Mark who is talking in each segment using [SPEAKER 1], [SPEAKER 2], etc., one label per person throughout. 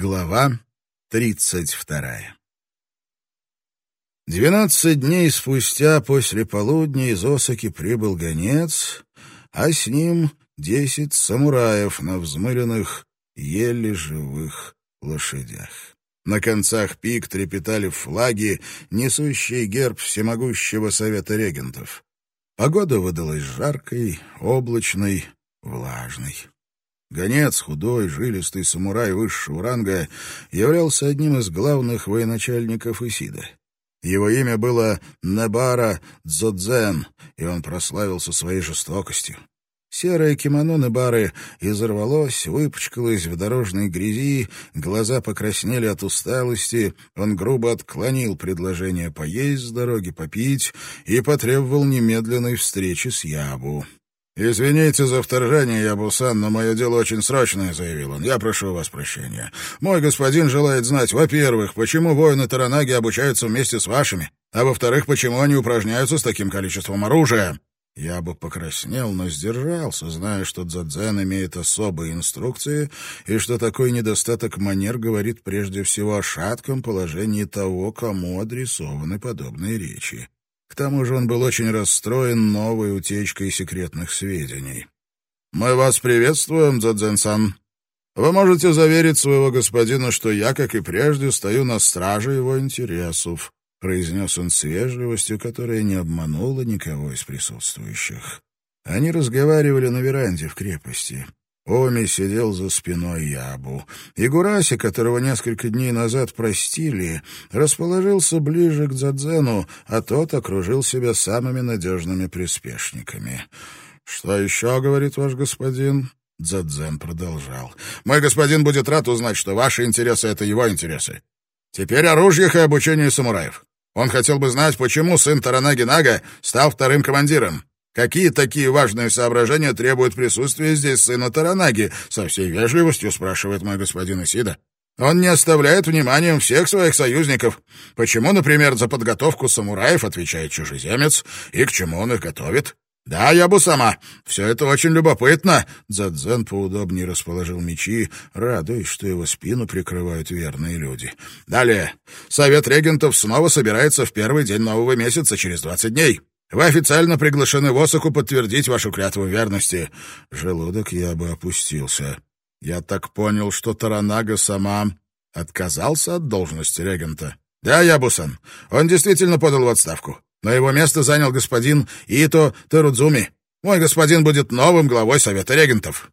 [SPEAKER 1] Глава тридцать вторая Двенадцать дней спустя после полудня из Осаки прибыл гонец, а с ним десять самураев на взмыленных, еле живых лошадях. На концах пик трепетали флаги, несущие герб всемогущего совета регентов. Погода выдалась жаркой, облачной, влажной. Гонец, худой, жилистый самурай высшего ранга, являлся одним из главных военачальников Исида. Его имя было Набара Дзодзен, и он прославился своей жестокостью. Серое кимоно Небары изорвалось, выпачкалось в дорожной грязи, глаза покраснели от усталости, он грубо отклонил предложение поесть с дороги, попить и потребовал немедленной встречи с Ябу. «Извините за вторжение, Ябусан, но мое дело очень срочное», — заявил он. «Я прошу вас прощения. Мой господин желает знать, во-первых, почему воины Таранаги обучаются вместе с вашими, а во-вторых, почему они упражняются с таким количеством оружия». Я бы покраснел, но сдержался, зная, что Дзадзен имеет особые инструкции и что такой недостаток манер говорит прежде всего о шатком положении того, кому адресованы подобные речи. К тому же он был очень расстроен новой утечкой секретных сведений. «Мы вас приветствуем, Дзадзен-сан. Вы можете заверить своего господина, что я, как и прежде, стою на страже его интересов», — произнес он с вежливостью, которая не обманула никого из присутствующих. Они разговаривали на веранде в крепости. Оми сидел за спиной Ябу. Игураси, которого несколько дней назад простили, расположился ближе к Дзадзену, а тот окружил себя самыми надежными приспешниками. «Что еще, — говорит ваш господин?» Дзадзен продолжал. «Мой господин будет рад узнать, что ваши интересы — это его интересы. Теперь о и обучении самураев. Он хотел бы знать, почему сын Таранаги Нага стал вторым командиром. Какие такие важные соображения требуют присутствия здесь сына Таранаги? Со всей вежливостью спрашивает мой господин Исида. Он не оставляет вниманием всех своих союзников. Почему, например, за подготовку самураев отвечает чужеземец, и к чему он их готовит? «Да, я бы сама. Все это очень любопытно». Дзадзен поудобнее расположил мечи, радуясь, что его спину прикрывают верные люди. «Далее. Совет регентов снова собирается в первый день нового месяца, через двадцать дней. Вы официально приглашены в Осаку подтвердить вашу клятву верности». Желудок я бы опустился. «Я так понял, что Таранага сама отказался от должности регента?» «Да, Ябусан. Он действительно подал в отставку. Но его место занял господин Ито Терудзуми. Мой господин будет новым главой Совета регентов».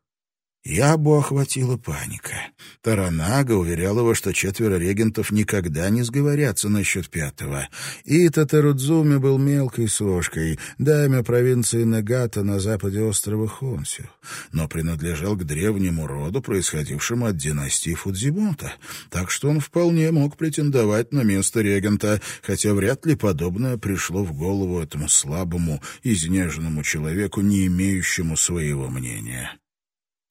[SPEAKER 1] Ябу охватила паника. Таранага уверял его, что четверо регентов никогда не сговорятся насчет пятого. И Татарудзуми был мелкой сошкой, даме провинции Нагата на западе острова Хонсю, но принадлежал к древнему роду, происходившему от династии Фудзимонта, так что он вполне мог претендовать на место регента, хотя вряд ли подобное пришло в голову этому слабому, изнеженному человеку, не имеющему своего мнения.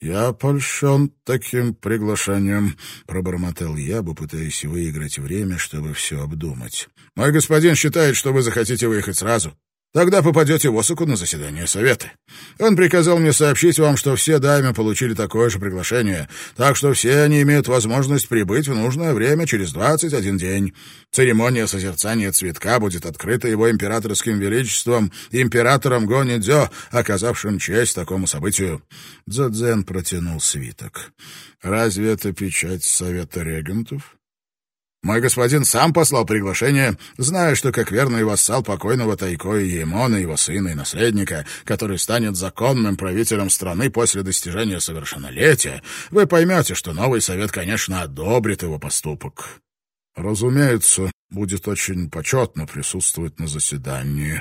[SPEAKER 1] «Я польщен таким приглашением», — пробормотал я, бы пытаясь выиграть время, чтобы все обдумать. «Мой господин считает, что вы захотите выехать сразу. Тогда попадете в Осаку на заседание совета. Он приказал мне сообщить вам, что все даме получили такое же приглашение, так что все они имеют возможность прибыть в нужное время через 21 день. Церемония созерцания цветка будет открыта его императорским величеством, императором Гонидзё, оказавшим честь такому событию. Дзадзен протянул свиток. «Разве это печать Совета регентов?» Мой господин сам послал приглашение, зная, что как верный вассал покойного Тайко и Емона, его сына и наследника, который станет законным правителем страны после достижения совершеннолетия, вы поймете, что новый совет, конечно, одобрит его поступок. Разумеется, будет очень почетно присутствовать на заседании.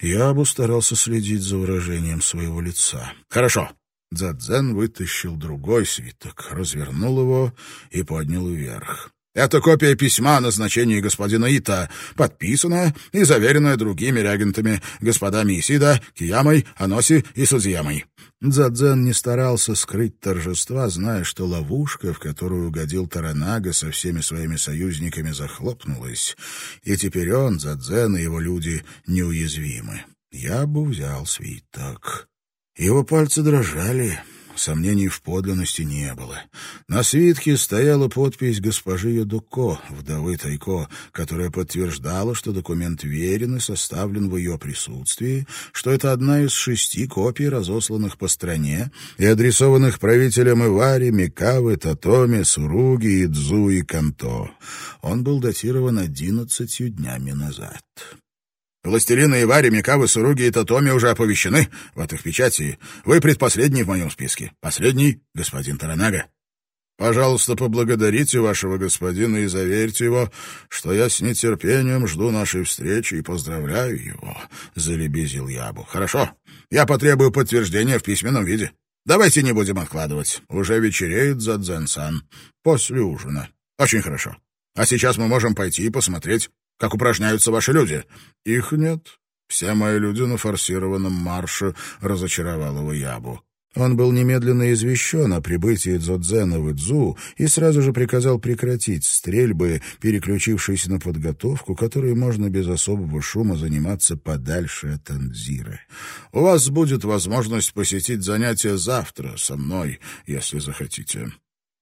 [SPEAKER 1] Я бы старался следить за выражением своего лица. Хорошо. Дзадзен вытащил другой свиток, развернул его и поднял вверх. Это копия письма о назначении господина Ита, подписанная и заверенная другими регентами, господами Исида, Киямой, Аноси и Судзиямой. Дзадзен не старался скрыть торжества, зная, что ловушка, в которую угодил Таранага со всеми своими союзниками, захлопнулась, и теперь он, Дзадзен и его люди неуязвимы. Я бы взял свиток. Его пальцы дрожали, Сомнений в подлинности не было. На свитке стояла подпись госпожи Ядуко, вдовы Тайко, которая подтверждала, что документ верен и составлен в ее присутствии, что это одна из шести копий, разосланных по стране и адресованных правителям Ивари, Микавы, Татоми, Суруги, Идзу и Канто. Он был датирован одиннадцатью днями назад. Властелины Ивари, Микавы, Суруги и Татоми уже оповещены в этой печати. Вы предпоследний в моем списке. Последний — господин Таранага. Пожалуйста, поблагодарите вашего господина и заверьте его, что я с нетерпением жду нашей встречи и поздравляю его», — залебезил Ябу. «Хорошо, я потребую подтверждения в письменном виде. Давайте не будем откладывать. Уже вечереет за Дзен-сан. После ужина. Очень хорошо. А сейчас мы можем пойти и посмотреть как упражняются ваши люди?» «Их нет. Все мои люди на форсированном марше», — разочаровал его Ябу. Он был немедленно извещен о прибытии Дзодзена в Идзу и сразу же приказал прекратить стрельбы, переключившись на подготовку, которой можно без особого шума заниматься подальше от Анзиры. «У вас будет возможность посетить занятия завтра со мной, если захотите».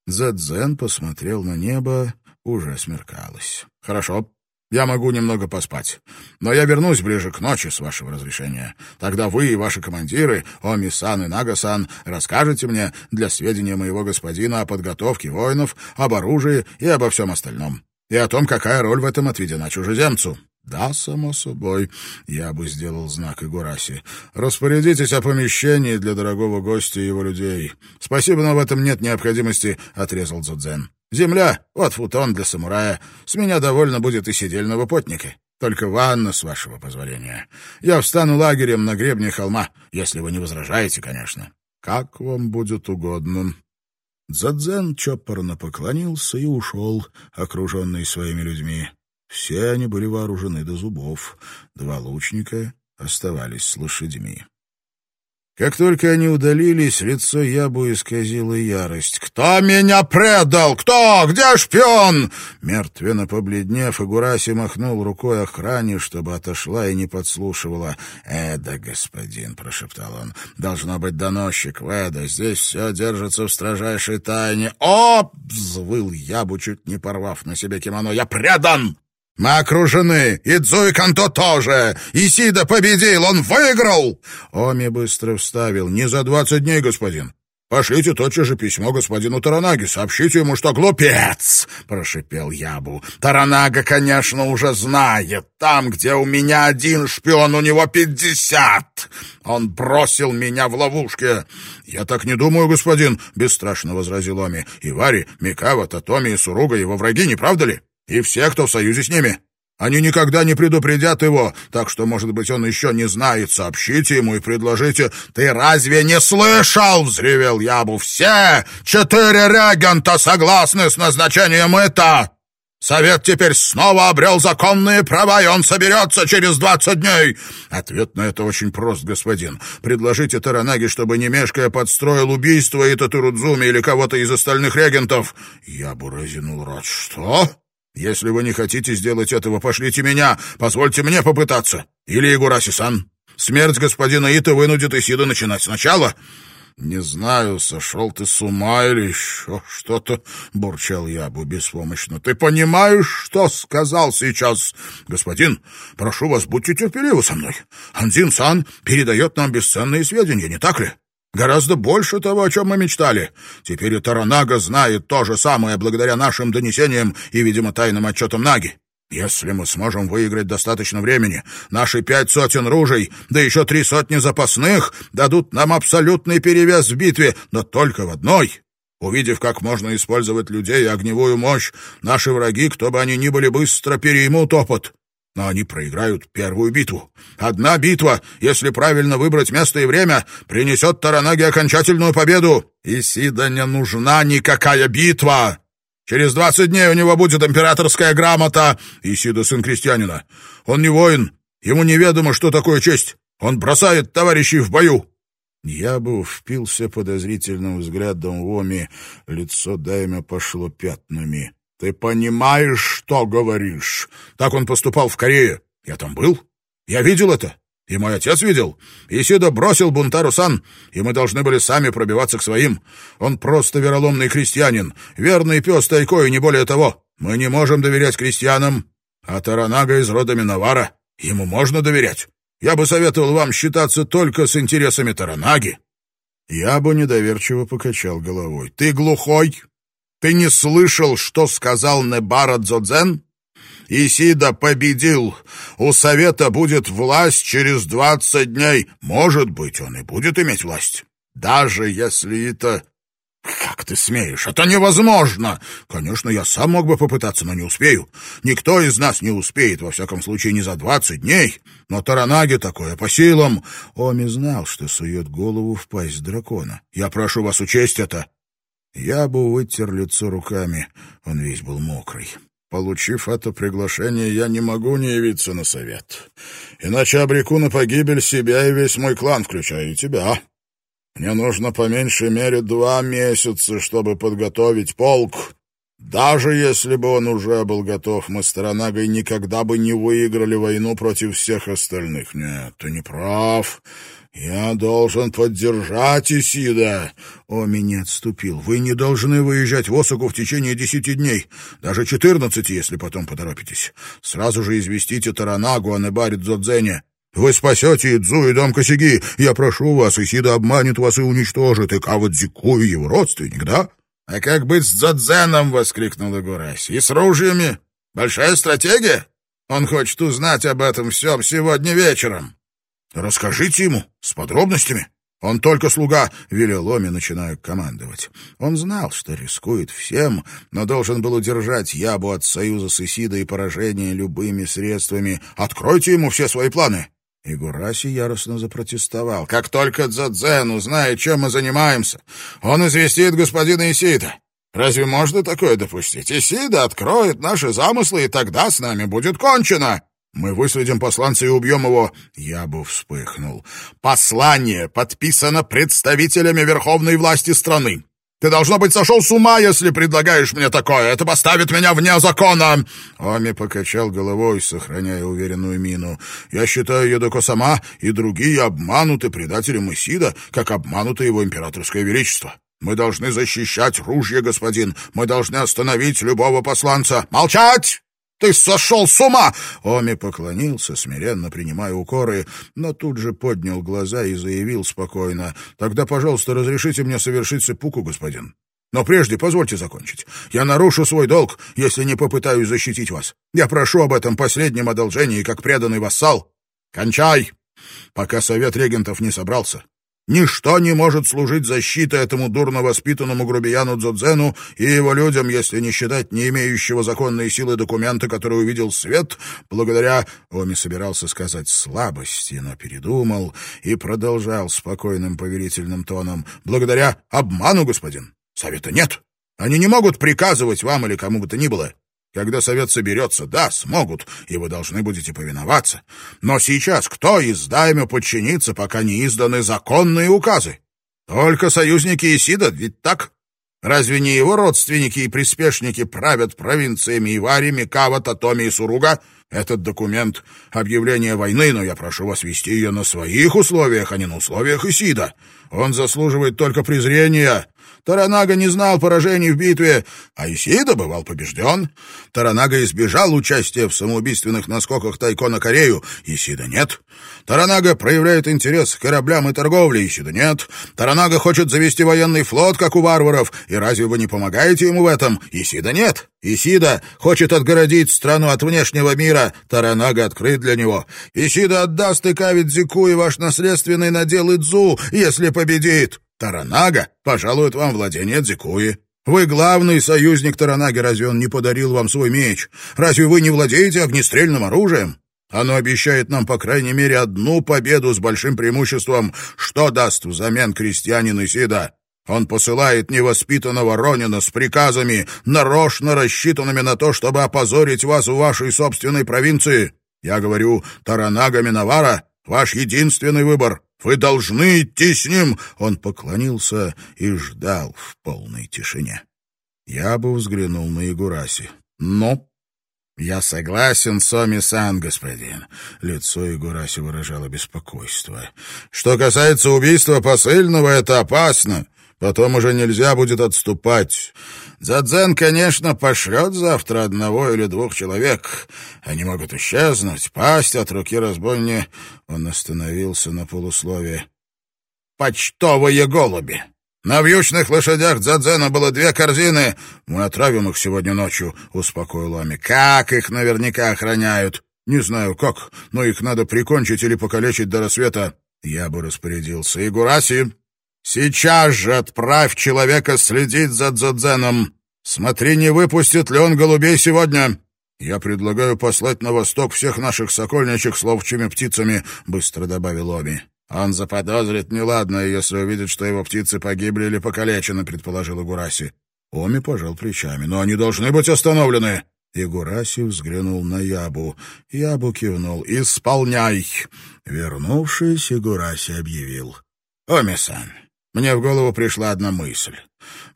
[SPEAKER 1] Задзен посмотрел на небо, уже смеркалось. «Хорошо, я могу немного поспать. Но я вернусь ближе к ночи, с вашего разрешения. Тогда вы и ваши командиры, Оми-сан и Нага-сан, расскажете мне для сведения моего господина о подготовке воинов, об оружии и обо всем остальном. И о том, какая роль в этом отведена чужеземцу. «Да, само собой», — я бы сделал знак Игураси. «Распорядитесь о помещении для дорогого гостя и его людей. Спасибо, но в этом нет необходимости», — отрезал Дзудзен. Земля, вот футон для самурая. С меня довольно будет и сидельного потника. Только ванна, с вашего позволения. Я встану лагерем на гребне холма, если вы не возражаете, конечно. Как вам будет угодно. Дзадзен чопорно поклонился и ушел, окруженный своими людьми. Все они были вооружены до зубов. Два лучника оставались с лошадьми. Как только они удалились, лицо Ябу исказило ярость. «Кто меня предал? Кто? Где шпион?» Мертвенно побледнев, Игураси махнул рукой охране, чтобы отошла и не подслушивала. «Эда, господин», — прошептал он, — «должно быть доносчик. Эда, здесь все держится в строжайшей тайне». «О!» — взвыл Ябу, чуть не порвав на себе кимоно. «Я предан!» Мы окружены, и Цзуй Канто тоже. Исида победил, он выиграл!» Оми быстро вставил. «Не за двадцать дней, господин. Пошлите тотчас же письмо господину Таранаге, сообщите ему, что глупец!» — прошипел Ябу. «Таранага, конечно, уже знает. Там, где у меня один шпион, у него пятьдесят. Он бросил меня в ловушке». «Я так не думаю, господин», — бесстрашно возразил Оми. «Ивари, Микава, Татоми и Суруга его враги, не правда ли?» И все, кто в союзе с ними. Они никогда не предупредят его, так что, может быть, он еще не знает. Сообщите ему и предложите. Ты разве не слышал? — взревел Ябу. Все четыре регента согласны с назначением это. Совет теперь снова обрел законные права, и он соберется через двадцать дней. Ответ на это очень прост, господин. Предложите Таранаги, чтобы не мешкая подстроил убийство и Татурудзуми или кого-то из остальных регентов. Я бы разинул рот. Что? Если вы не хотите сделать этого, пошлите меня, позвольте мне попытаться. Или Игураси-сан. Смерть господина Ита вынудит Исида начинать сначала. «Не знаю, сошел ты с ума или еще что-то», — бурчал Ябу беспомощно. «Ты понимаешь, что сказал сейчас?» «Господин, прошу вас, будьте терпеливы со мной. Анзин-сан передает нам бесценные сведения, не так ли? Гораздо больше того, о чем мы мечтали. Теперь и Таранага знает то же самое благодаря нашим донесениям и, видимо, тайным отчетам Наги. Если мы сможем выиграть достаточно времени, наши пять сотен ружей, да еще три сотни запасных, дадут нам абсолютный перевес в битве, но только в одной. Увидев, как можно использовать людей и огневую мощь, наши враги, кто бы они ни были, быстро переймут опыт. Но они проиграют первую битву. Одна битва, если правильно выбрать место и время, принесет Таранаге окончательную победу. Исида не нужна никакая битва. Через двадцать дней у него будет императорская грамота. Исида сын крестьянина. Он не воин. Ему неведомо, что такое честь. Он бросает товарищей в бою. Я бы впился подозрительным взглядом в Оми. Лицо Дайма пошло пятнами. Ты понимаешь, что говоришь? Так он поступал в Корее. Я там был. Я видел это. И мой отец видел. Исида бросил Бунтару-сан, и мы должны были сами пробиваться к своим. Он просто вероломный крестьянин, верный пес тайкой, не более того. Мы не можем доверять крестьянам, а Таранага из рода Миновара. Ему можно доверять. Я бы советовал вам считаться только с интересами Таранаги». Я бы недоверчиво покачал головой. «Ты глухой? Ты не слышал, что сказал Небара Дзодзен?» Исида победил. У совета будет власть через двадцать дней. Может быть, он и будет иметь власть. Даже если это «Как ты смеешь? Это невозможно!» «Конечно, я сам мог бы попытаться, но не успею. Никто из нас не успеет, во всяком случае, не за двадцать дней. Но Таранаги такое по силам!» Оми знал, что сует голову в пасть дракона. «Я прошу вас учесть это!» Я бы вытер лицо руками. Он весь был мокрый. Получив это приглашение, я не могу не явиться на совет. Иначе обреку на погибель себя и весь мой клан, включая и тебя. Мне нужно по меньшей мере два месяца, чтобы подготовить полк. Даже если бы он уже был готов, мы с Таранагой никогда бы не выиграли войну против всех остальных. Нет, ты не прав. Я должен поддержать Исида. О, меня отступил. Вы не должны выезжать в Осаку в течение десяти дней, даже четырнадцати, если потом поторопитесь. Сразу же известите Таранагу о Небаре Дзодзене. Вы спасете Идзу и дом Косяги. Я прошу вас, Исида обманет вас и уничтожит, и Кавадзику и его родственник, да? — А как быть с Дзадзеном? — воскликнул Игурась. — И с ружьями? Большая стратегия? Он хочет узнать об этом всем сегодня вечером. — Расскажите ему с подробностями. Он только слуга, — велел Оми, начиная командовать. Он знал, что рискует всем, но должен был удержать Ябу от союза с Исидой и поражения любыми средствами. Откройте ему все свои планы. Игураси яростно запротестовал. «Как только Дзадзен узнает, чем мы занимаемся, он известит господина Исида. Разве можно такое допустить? Исида откроет наши замыслы, и тогда с нами будет кончено!» «Мы выследим посланца и убьем его!» Я бы вспыхнул. «Послание подписано представителями верховной власти страны. Ты, должно быть, сошел с ума, если предлагаешь мне такое. Это поставит меня вне закона!» Оми покачал головой, сохраняя уверенную мину. «Я считаю Йодоко сама и другие обмануты предателем Исида, как обмануто его императорское величество. Мы должны защищать ружье, господин. Мы должны остановить любого посланца. Молчать!» Ты сошел с ума!» Оми поклонился, смиренно принимая укоры, но тут же поднял глаза и заявил спокойно. «Тогда, пожалуйста, разрешите мне совершить цепуку, господин. Но прежде позвольте закончить. Я нарушу свой долг, если не попытаюсь защитить вас. Я прошу об этом последнем одолжении, как преданный вассал. Кончай, пока совет регентов не собрался. Ничто не может служить защитой этому дурно воспитанному грубияну Дзодзену и его людям, если не считать не имеющего законной силы документа, который увидел свет, благодаря, Оми собирался сказать, слабости, но передумал и продолжал спокойным повелительным тоном, благодаря обману, господин. Совета нет. Они не могут приказывать вам или кому бы то ни было. Когда совет соберется, да, смогут, и вы должны будете повиноваться. Но сейчас кто из даймё подчинится, пока не изданы законные указы? Только союзники Исида, ведь так? Разве не его родственники и приспешники правят провинциями Ивари, Микава, Татоми и Суруга? Этот документ — объявление войны, но я прошу вас вести ее на своих условиях, а не на условиях Исида. Он заслуживает только презрения, Таранага не знал поражений в битве, а Исида бывал побежден. Таранага избежал участия в самоубийственных наскоках Тайко на Корею, Исида нет. Таранага проявляет интерес к кораблям и торговле, Исида нет. Таранага хочет завести военный флот, как у варваров, и разве вы не помогаете ему в этом? Исида нет. Исида хочет отгородить страну от внешнего мира, Таранага открыт для него. Исида отдаст и Кавит Зику и ваш наследственный надел Идзу, если победит. Таранага пожалует вам владение Дзикуи. Вы главный союзник Таранаги, разве он не подарил вам свой меч? Разве вы не владеете огнестрельным оружием? Оно обещает нам, по крайней мере, одну победу с большим преимуществом. Что даст взамен крестьянин Исида? Он посылает невоспитанного Ронина с приказами, нарочно рассчитанными на то, чтобы опозорить вас в вашей собственной провинции. Я говорю, Таранага Миновара — ваш единственный выбор. Вы должны идти с ним!» Он поклонился и ждал в полной тишине. Я бы взглянул на Игураси. «Но «Я согласен с Оми-сан, господин». Лицо Егораси выражало беспокойство. «Что касается убийства посыльного, это опасно. Потом уже нельзя будет отступать. Задзен, конечно, пошлет завтра одного или двух человек. Они могут исчезнуть, пасть от руки разбойни...» Он остановился на полуслове. «Почтовые голуби!» На вьючных лошадях Дзадзена было две корзины. Мы отравим их сегодня ночью, — успокоил Ами. Как их наверняка охраняют? Не знаю как, но их надо прикончить или покалечить до рассвета. Я бы распорядился. Игураси, сейчас же отправь человека следить за Дзадзеном. Смотри, не выпустит ли он голубей сегодня. Я предлагаю послать на восток всех наших сокольничек с ловчими птицами, — быстро добавил Оми. «Он заподозрит неладное, если увидит, что его птицы погибли или покалечены», — предположил Игураси. Оми пожал плечами. «Но они должны быть остановлены!» Игураси взглянул на Ябу. Ябу кивнул. «Исполняй!» Вернувшись, Игураси объявил. «Оми-сан, мне в голову пришла одна мысль.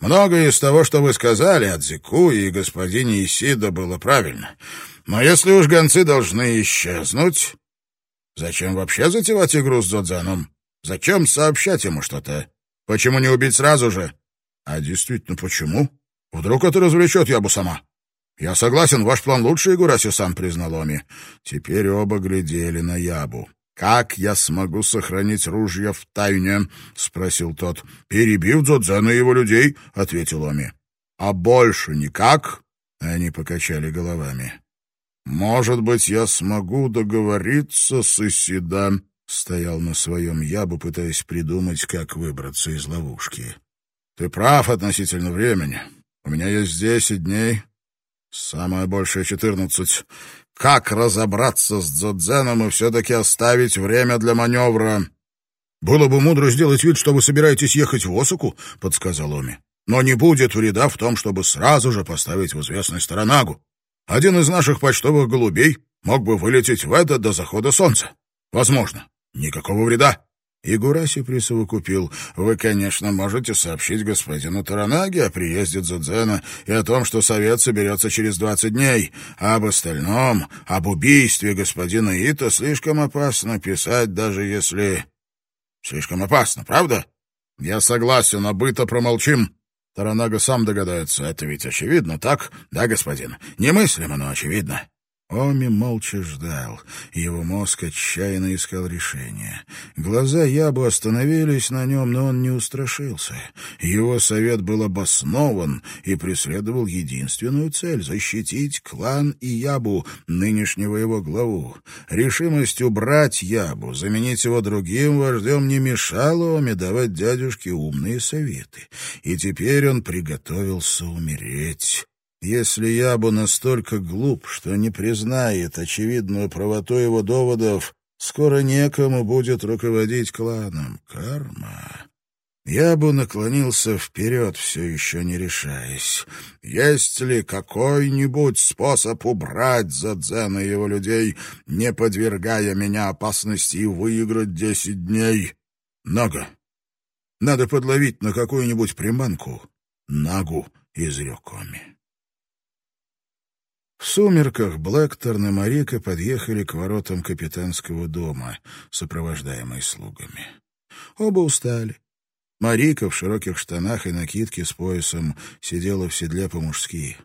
[SPEAKER 1] Многое из того, что вы сказали от Зику и господине Исида, было правильно. Но если уж гонцы должны исчезнуть, Зачем вообще затевать игру с Дзодзаном? Зачем сообщать ему что-то? Почему не убить сразу же? А действительно, почему? Вдруг это развлечет Ябу сама? Я согласен, ваш план лучше, Игураси сам признал Оми. Теперь оба глядели на Ябу. «Как я смогу сохранить ружья в тайне?» — спросил тот. «Перебив Дзодзена и его людей», — ответил Оми. «А больше никак?» — они покачали головами. «Может быть, я смогу договориться с Исида?» Стоял на своем ябу, пытаясь придумать, как выбраться из ловушки. «Ты прав относительно времени. У меня есть десять дней, самое большее четырнадцать. Как разобраться с Дзодзеном и все-таки оставить время для маневра?» «Было бы мудро сделать вид, что вы собираетесь ехать в Осаку», — подсказал Оми. «Но не будет вреда в том, чтобы сразу же поставить в известность Таранагу. Один из наших почтовых голубей мог бы вылететь в это до захода солнца. Возможно. Никакого вреда. И Гураси присовокупил. Вы, конечно, можете сообщить господину Таранаге о приезде Дзудзена и о том, что совет соберется через двадцать дней. А об остальном, об убийстве господина Ита слишком опасно писать, даже если... Слишком опасно, правда? Я согласен, об Ита промолчим. Таранага сам догадается. Это ведь очевидно, так? Да, господин? Немыслимо, но очевидно. Оми молча ждал. Его мозг отчаянно искал решение. Глаза Ябу остановились на нем, но он не устрашился. Его совет был обоснован и преследовал единственную цель — защитить клан и Ябу, нынешнего его главу. Решимость убрать Ябу, заменить его другим вождем не мешала Оми давать дядюшке умные советы. И теперь он приготовился умереть. Если я бы настолько глуп, что не признает очевидную правоту его доводов, скоро некому будет руководить кланом. Карма. Я бы наклонился вперед, все еще не решаясь. Есть ли какой-нибудь способ убрать Задзена и его людей, не подвергая меня опасности и выиграть десять дней? Нага. Надо подловить на какую-нибудь приманку. Нагу изрек Оми. В сумерках Блэкторн и Марика подъехали к воротам капитанского дома, сопровождаемые слугами. Оба устали. Марика в широких штанах и накидке с поясом сидела в седле по-мужски.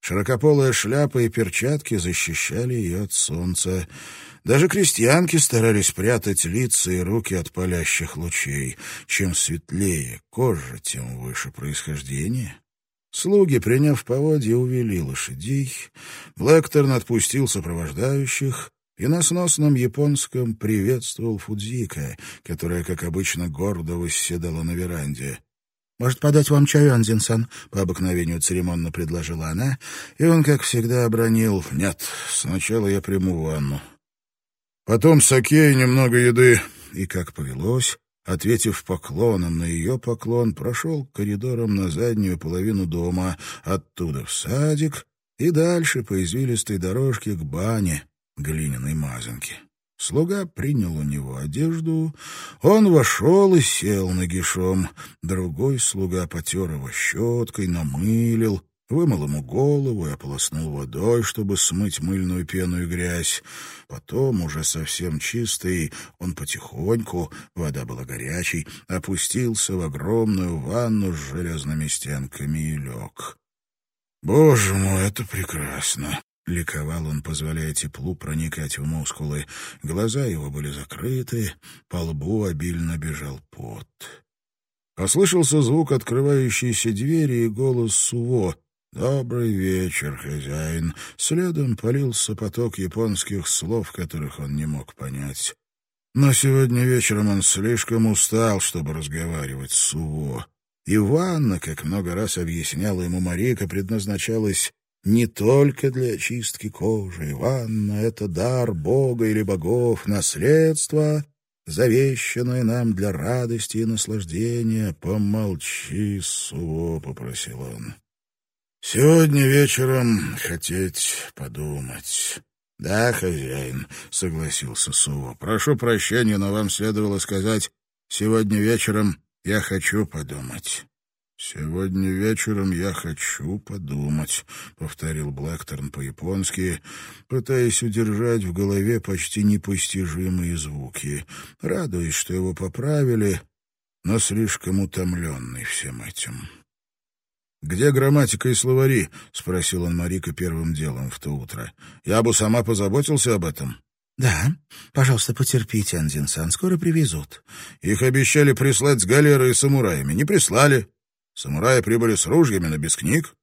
[SPEAKER 1] Широкополая шляпа и перчатки защищали ее от солнца. Даже крестьянки старались прятать лица и руки от палящих лучей. Чем светлее кожа, тем выше происхождение. Слуги, приняв поводья, увели лошадей. Блэкторн отпустил сопровождающих и на сносном японском приветствовал Фудзика, которая, как обычно, гордо восседала на веранде. «Может, подать вам чаю, Анзин-сан?» — по обыкновению церемонно предложила она, и он, как всегда, обронил. «Нет, сначала я приму ванну. Потом саке и немного еды». И, как повелось, Ответив поклоном на ее поклон, прошел коридором на заднюю половину дома, оттуда в садик и дальше по извилистой дорожке к бане глиняной мазанки. Слуга принял у него одежду, он вошел и сел нагишом. Другой слуга потер его щеткой, намылил, вымыл ему голову и ополоснул водой, чтобы смыть мыльную пену и грязь. Потом, уже совсем чистый, он потихоньку, вода была горячей, опустился в огромную ванну с железными стенками и лег. «Боже мой, это прекрасно!» — ликовал он, позволяя теплу проникать в мускулы. Глаза его были закрыты, по лбу обильно бежал пот. Послышался звук открывающейся двери и голос Суво. «Добрый вечер, хозяин!» Следом полился поток японских слов, которых он не мог понять. Но сегодня вечером он слишком устал, чтобы разговаривать с Суво. И ванна, как много раз объясняла ему Марика, предназначалась не только для очистки кожи. Ванна — это дар Бога или богов, наследство, завещанное нам для радости и наслаждения. «Помолчи, Суво», — попросил он. Сегодня вечером хотеть подумать. Да, хозяин, согласился Сува. Прошу прощения, но вам следовало сказать, сегодня вечером я хочу подумать. «Сегодня вечером я хочу подумать», — повторил Блэкторн по-японски, пытаясь удержать в голове почти непостижимые звуки, радуясь, что его поправили, но слишком утомленный всем этим. «Где грамматика и словари?» — спросил он Марика первым делом в то утро. «Я бы сама позаботился об этом».
[SPEAKER 2] «Да. Пожалуйста, потерпите, Андин-сан. Скоро привезут».
[SPEAKER 1] «Их обещали прислать с галерой и самураями. Не прислали. Самураи прибыли с ружьями, но без книг.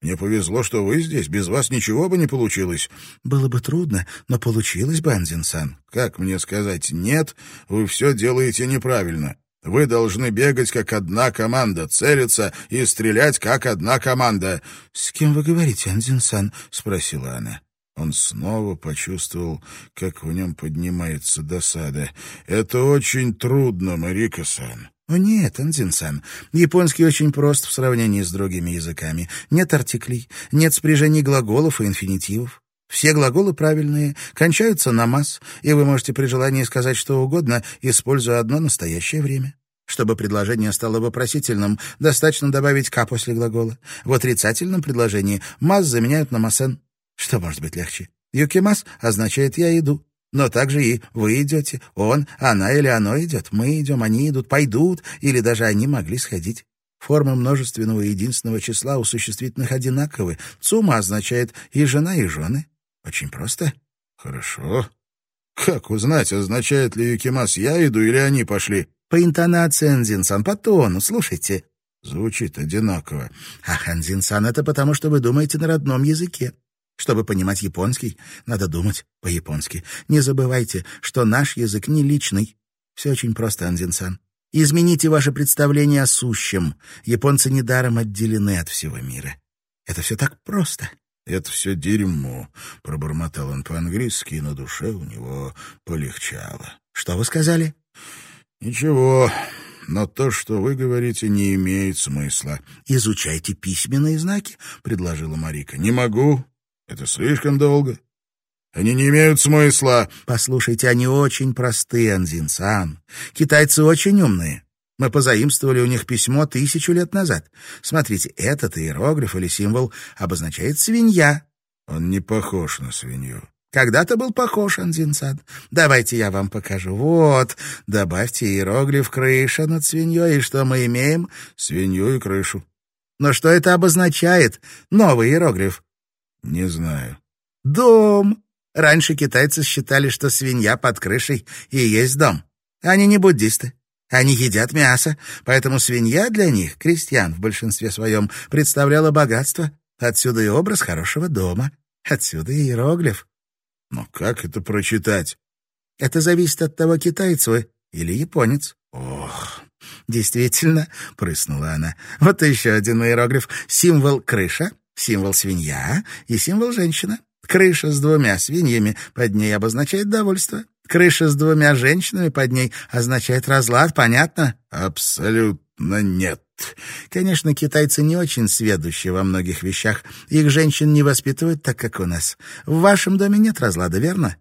[SPEAKER 1] Мне повезло, что вы здесь. Без вас ничего бы не получилось».
[SPEAKER 2] «Было бы трудно, но получилось бы, Андин-сан».
[SPEAKER 1] «Как мне сказать «нет»? Вы все делаете неправильно. Вы должны бегать как одна команда, целиться и стрелять как одна команда.
[SPEAKER 2] — С кем вы говорите, Андин-сан? — спросила она.
[SPEAKER 1] Он снова почувствовал, как в нем поднимается досада. «Это очень трудно, Марика-сан».
[SPEAKER 2] «О нет, Андин-сан, японский очень прост в сравнении с другими языками. Нет артиклей, нет спряжений глаголов и инфинитивов. Все глаголы правильные, кончаются на «мас», и вы можете при желании сказать что угодно, используя одно настоящее время. Чтобы предложение стало вопросительным, достаточно добавить «к» после глагола. В отрицательном предложении «мас» заменяют на «масен». Что может быть легче? «Юкимас» означает «я иду». Но также и «вы идете», «он», «она» или «оно идет», «мы идем», «они идут», «пойдут» или даже «они могли сходить». Формы множественного единственного числа у существительных одинаковы. «Цума» означает «и жена, и жены». Очень просто.
[SPEAKER 1] Хорошо. Как узнать, означает ли Юкимас «я иду» или «они пошли»?
[SPEAKER 2] По интонации, Анзин-сан, по тону, слушайте.
[SPEAKER 1] Звучит одинаково.
[SPEAKER 2] Ах, Анзин-сан, это потому, что вы думаете на родном языке. Чтобы понимать японский, надо думать по-японски. Не забывайте, что наш язык не личный. Все очень просто, Анзин-сан. Измените ваше представление о сущем. Японцы недаром отделены от всего мира. Это все так просто.
[SPEAKER 1] «Это все дерьмо», — пробормотал он по-английски, и на душе у него полегчало.
[SPEAKER 2] «Что вы сказали?»
[SPEAKER 1] «Ничего, но то, что вы говорите, не имеет смысла».
[SPEAKER 2] «Изучайте письменные знаки», — предложила Марика.
[SPEAKER 1] «Не могу. Это слишком долго. Они не имеют смысла».
[SPEAKER 2] «Послушайте, они очень простые, Анзин-сан. Китайцы очень умные. Мы позаимствовали у них письмо тысячу лет назад. Смотрите, этот иероглиф или символ обозначает «свинья».
[SPEAKER 1] Он не похож на свинью.
[SPEAKER 2] Когда-то был похож, Анзинсад. Давайте я вам покажу. Вот, добавьте иероглиф «крыша» над свиньей, и что мы имеем?
[SPEAKER 1] Свинью и крышу.
[SPEAKER 2] Но что это обозначает? Новый иероглиф.
[SPEAKER 1] Не знаю.
[SPEAKER 2] Дом. Раньше китайцы считали, что свинья под крышей и есть дом. Они не буддисты. Они едят мясо, поэтому свинья для них, крестьян в большинстве своем, представляла богатство. Отсюда и образ хорошего дома. Отсюда и иероглиф.
[SPEAKER 1] Но как это прочитать?
[SPEAKER 2] Это зависит от того, китаец вы или японец.
[SPEAKER 1] Ох,
[SPEAKER 2] действительно, прыснула она. Вот еще один иероглиф. Символ крыша, символ свинья и символ женщина. Крыша с двумя свиньями под ней обозначает довольство. Крыша с двумя женщинами под ней означает разлад, понятно?
[SPEAKER 1] Абсолютно нет.
[SPEAKER 2] Конечно, китайцы не очень сведущие во многих вещах. Их женщин не воспитывают так, как у нас. В вашем доме нет разлада, верно?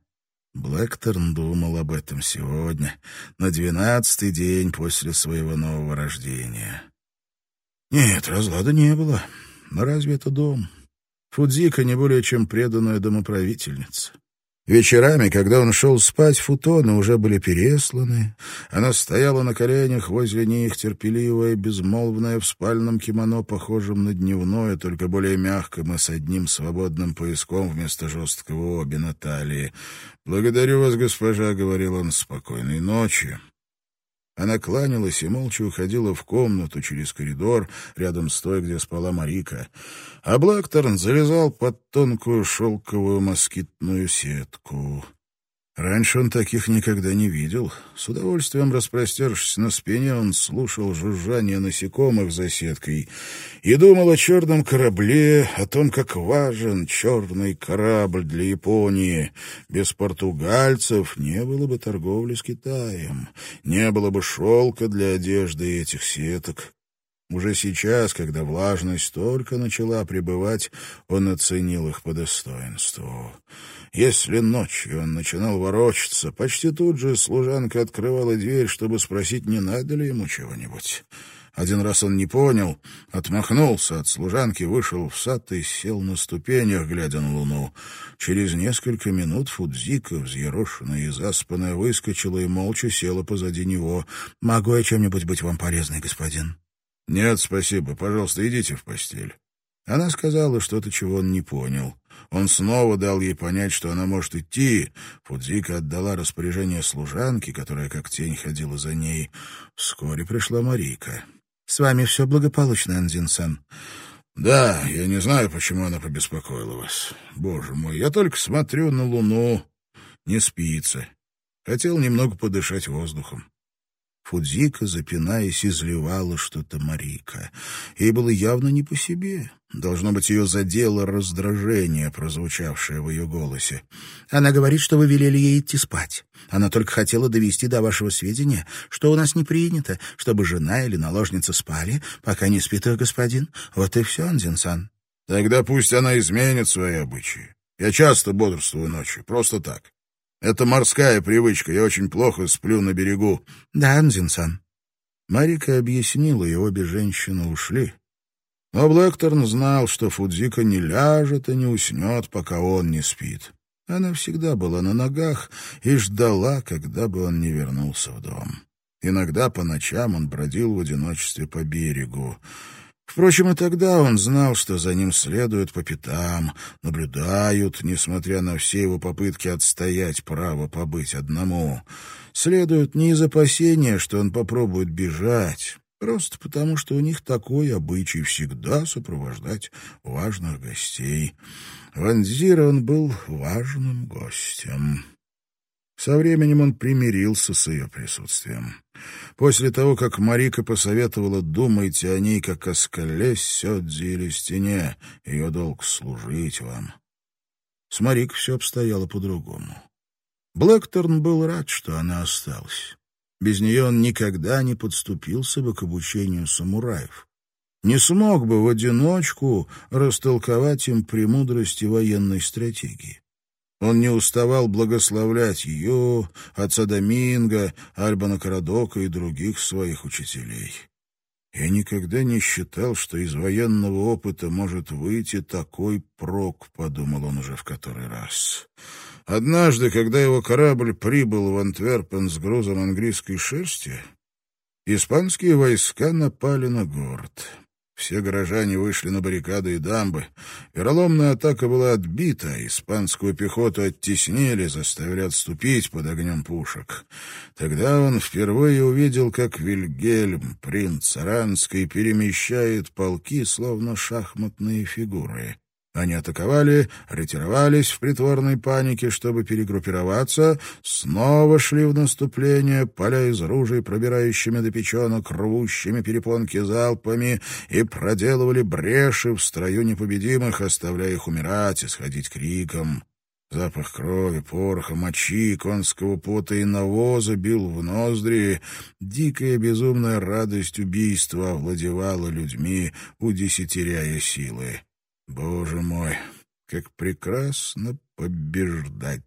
[SPEAKER 1] Блэкторн думал об этом сегодня, на двенадцатый день после своего нового рождения. Нет, разлада не было. Но разве это дом? Фудзика не более чем преданная домоправительница. Вечерами, когда он шел спать, футоны уже были пересланы. Она стояла на коленях возле них, терпеливая, безмолвная, в спальном кимоно, похожем на дневное, только более мягком и с одним свободным пояском вместо жесткого оби на талии. «Благодарю вас, госпожа», — говорил он, — «спокойной ночи». Она кланялась и молча уходила в комнату через коридор, рядом с той, где спала Марика. А Блэкторн залезал под тонкую шелковую москитную сетку. Раньше он таких никогда не видел. С удовольствием распростершись на спине, он слушал жужжание насекомых за сеткой и думал о черном корабле, о том, как важен черный корабль для Японии. Без португальцев не было бы торговли с Китаем, не было бы шелка для одежды этих сеток. Уже сейчас, когда влажность только начала пребывать, он оценил их по достоинству. Если ночью он начинал ворочаться, почти тут же служанка открывала дверь, чтобы спросить, не надо ли ему чего-нибудь. Один раз он не понял, отмахнулся от служанки, вышел в сад и сел на ступенях, глядя на луну. Через несколько минут Фудзика, взъерошенная и заспанная, выскочила и молча села позади него. «Могу я чем-нибудь быть вам полезной, господин?» «Нет, спасибо. Пожалуйста, идите в постель». Она сказала что-то, чего он не понял. Он снова дал ей понять, что она может идти. Фудзика отдала распоряжение служанке, которая как тень ходила за ней. Вскоре пришла Марика. «С вами все благополучно, Андзин-сан?» «Да, я не знаю, почему она побеспокоила вас. Боже мой, я только смотрю на луну. Не спится. Хотел немного подышать воздухом. Фудзика, запинаясь, изливала что-то Марика. Ей было явно не по себе. Должно быть, ее задело раздражение, прозвучавшее в ее голосе. Она говорит, что вы велели ей идти спать. Она только хотела довести до вашего сведения, что у нас не принято, чтобы жена или наложница спали, пока не спит их господин. Вот и все, Анзин-сан. Тогда пусть она изменит свои обычаи. Я часто бодрствую ночью, просто так. Это морская привычка, я очень плохо сплю на берегу. Да, Анзинсан. Марика объяснила, и обе женщины ушли. Но Блэкторн знал, что Фудзика не ляжет и не уснет, пока он не спит. Она всегда была на ногах и ждала, когда бы он не вернулся в дом. Иногда по ночам он бродил в одиночестве по берегу. Впрочем, и тогда он знал, что за ним следуют по пятам, наблюдают, несмотря на все его попытки отстоять право побыть одному. Следуют не из опасения, что он попробует бежать, просто потому, что у них такой обычай всегда сопровождать важных гостей. В Анзире он был важным гостем. Со временем он примирился с ее присутствием. После того, как Марика посоветовала думать о ней, как о скале, сёдзи или стене, ее долг служить вам. С Марик все обстояло по-другому. Блэкторн был рад, что она осталась. Без нее он никогда не подступился бы к обучению самураев. Не смог бы в одиночку растолковать им премудрости военной стратегии. Он не уставал благословлять ее, отца Доминго, Альбана Карадока и других своих учителей. Я никогда не считал, что из военного опыта может выйти такой прок, подумал он уже в который раз. Однажды, когда его корабль прибыл в Антверпен с грузом английской шерсти, испанские войска напали на город. Все горожане вышли на баррикады и дамбы. Вероломная атака была отбита, испанскую пехоту оттеснили, заставили отступить под огнем пушек. Тогда он впервые увидел, как Вильгельм, принц Аранский, перемещает полки, словно шахматные фигуры. Они атаковали, ретировались в притворной панике, чтобы перегруппироваться, снова шли в наступление, поля из ружей, пробирающими до печенок, рвущими перепонки залпами, и проделывали бреши в строю непобедимых, оставляя их умирать и сходить криком. Запах крови, пороха, мочи, конского пота и навоза бил в ноздри. Дикая безумная радость убийства овладевала людьми, удесятеряя силы. «Боже мой, как прекрасно побеждать!»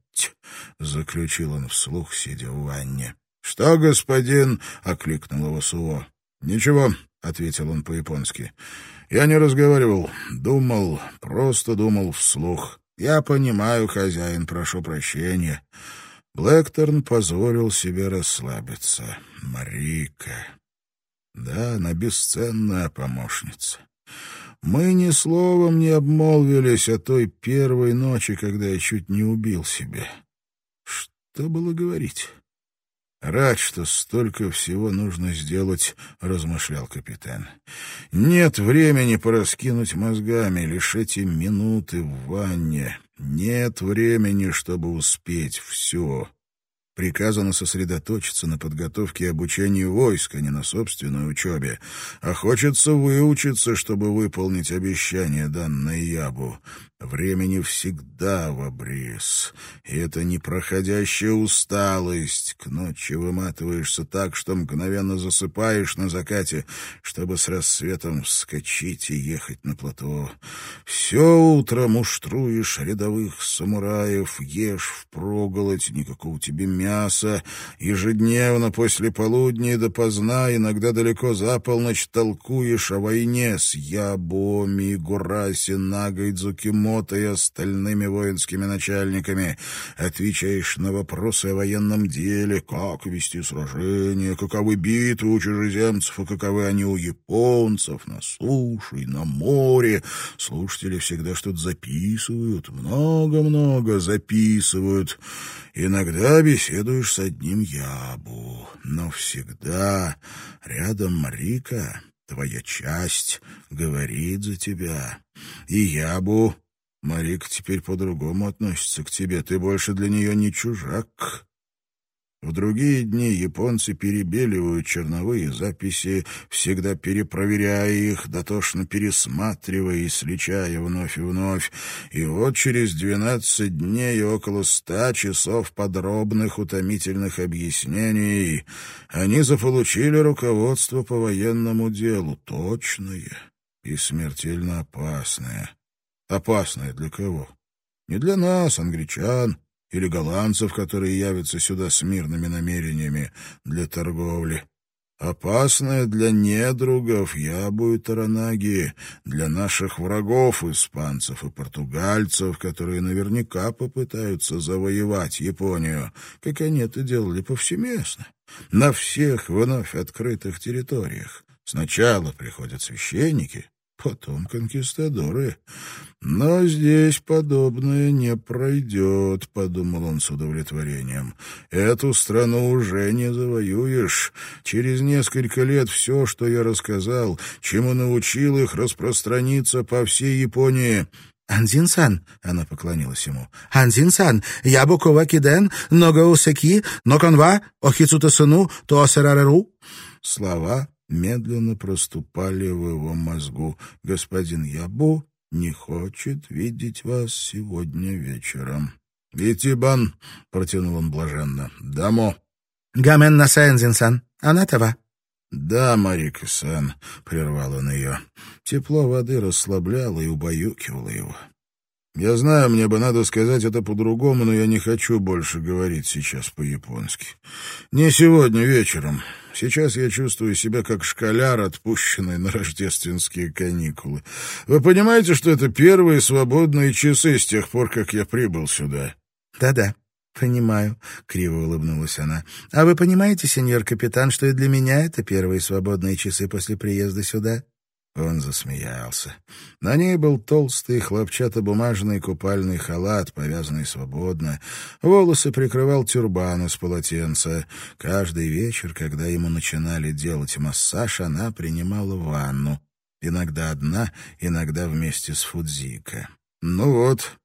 [SPEAKER 1] — заключил он вслух, сидя в ванне. «Что, господин?» — окликнул его Суо. «Ничего, — ответил он по-японски. «Я не разговаривал, думал, просто думал вслух. Я понимаю, хозяин, прошу прощения». Блэкторн позволил себе расслабиться. Марика. Да, она бесценная помощница. Мы ни словом не обмолвились о той первой ночи, когда я чуть не убил себя. Что было говорить? «Рад, что столько всего нужно сделать», — размышлял капитан. «Нет времени пораскинуть мозгами, лишь эти минуты в ванне. Нет времени, чтобы успеть все. Приказано сосредоточиться на подготовке и обучении войска, не на собственной учебе. А хочется выучиться, чтобы выполнить обещание, данное Ябу. Времени всегда в обрез. И это непроходящая усталость. К ночи выматываешься так, что мгновенно засыпаешь на закате, чтобы с рассветом вскочить и ехать на плато. Все утро муштруешь рядовых самураев, ешь впроголодь, никакого тебе мяса. Ежедневно после полудня и допоздна, иногда далеко за полночь, толкуешь о войне с Ябоми, Гураси, Нагайдзуки, Мото и остальными воинскими начальниками. Отвечаешь на вопросы о военном деле, как вести сражения, каковы битвы у чужеземцев и каковы они у японцев на суше и на море. Слушатели всегда что-то записывают, много-много записывают. Иногда беседуешь с одним ябу, но всегда рядом Марика, твоя часть, говорит за тебя. И ябу Марика теперь по-другому относится к тебе. Ты больше для нее не чужак. В другие дни японцы перебеливают черновые записи, всегда перепроверяя их, дотошно пересматривая и сличая вновь и вновь. И вот через двенадцать дней и около ста часов подробных утомительных объяснений они заполучили руководство по военному делу, точное и смертельно опасное. Опасное для кого? Не для нас, англичан, или голландцев, которые явятся сюда с мирными намерениями для торговли. Опасное для недругов Ябу и Таранаги, для наших врагов, испанцев и португальцев, которые наверняка попытаются завоевать Японию, как они это делали повсеместно, на всех вновь открытых территориях. Сначала приходят священники, потом конкистадоры. Но здесь подобное не пройдет, — подумал он с удовлетворением. Эту страну уже не завоюешь. Через несколько лет все, что я рассказал, чему научил их, распространиться по всей Японии.
[SPEAKER 2] «Анзин-сан», — она поклонилась ему, — «Анзин-сан, ябуко киден, нога усеки, ноконва, охицута-сыну, то асерареру».
[SPEAKER 1] Слова медленно проступали в его мозгу. «Господин Ябу не хочет видеть вас сегодня вечером». «Итибан», — протянул он блаженно, — «дамо».
[SPEAKER 2] «Гамен Насаэнзин-сан, Анатова».
[SPEAKER 1] «Да, Марика-сан», — прервал он ее. Тепло воды расслабляло и убаюкивало его. Я знаю, мне бы надо сказать это по-другому, но я не хочу больше говорить сейчас по-японски. Не сегодня вечером. Сейчас я чувствую себя как школяр, отпущенный на рождественские каникулы. Вы понимаете, что это первые свободные часы с тех пор, как я прибыл сюда?
[SPEAKER 2] Да-да, понимаю, криво улыбнулась она. А вы понимаете, сеньор капитан, что и для меня это первые свободные часы после приезда сюда?
[SPEAKER 1] Он засмеялся. На ней был толстый хлопчатобумажный купальный халат, повязанный свободно. Волосы прикрывал тюрбан из полотенца. Каждый вечер, когда ему начинали делать массаж, она принимала ванну. Иногда одна, иногда вместе с Фудзика. «Ну вот,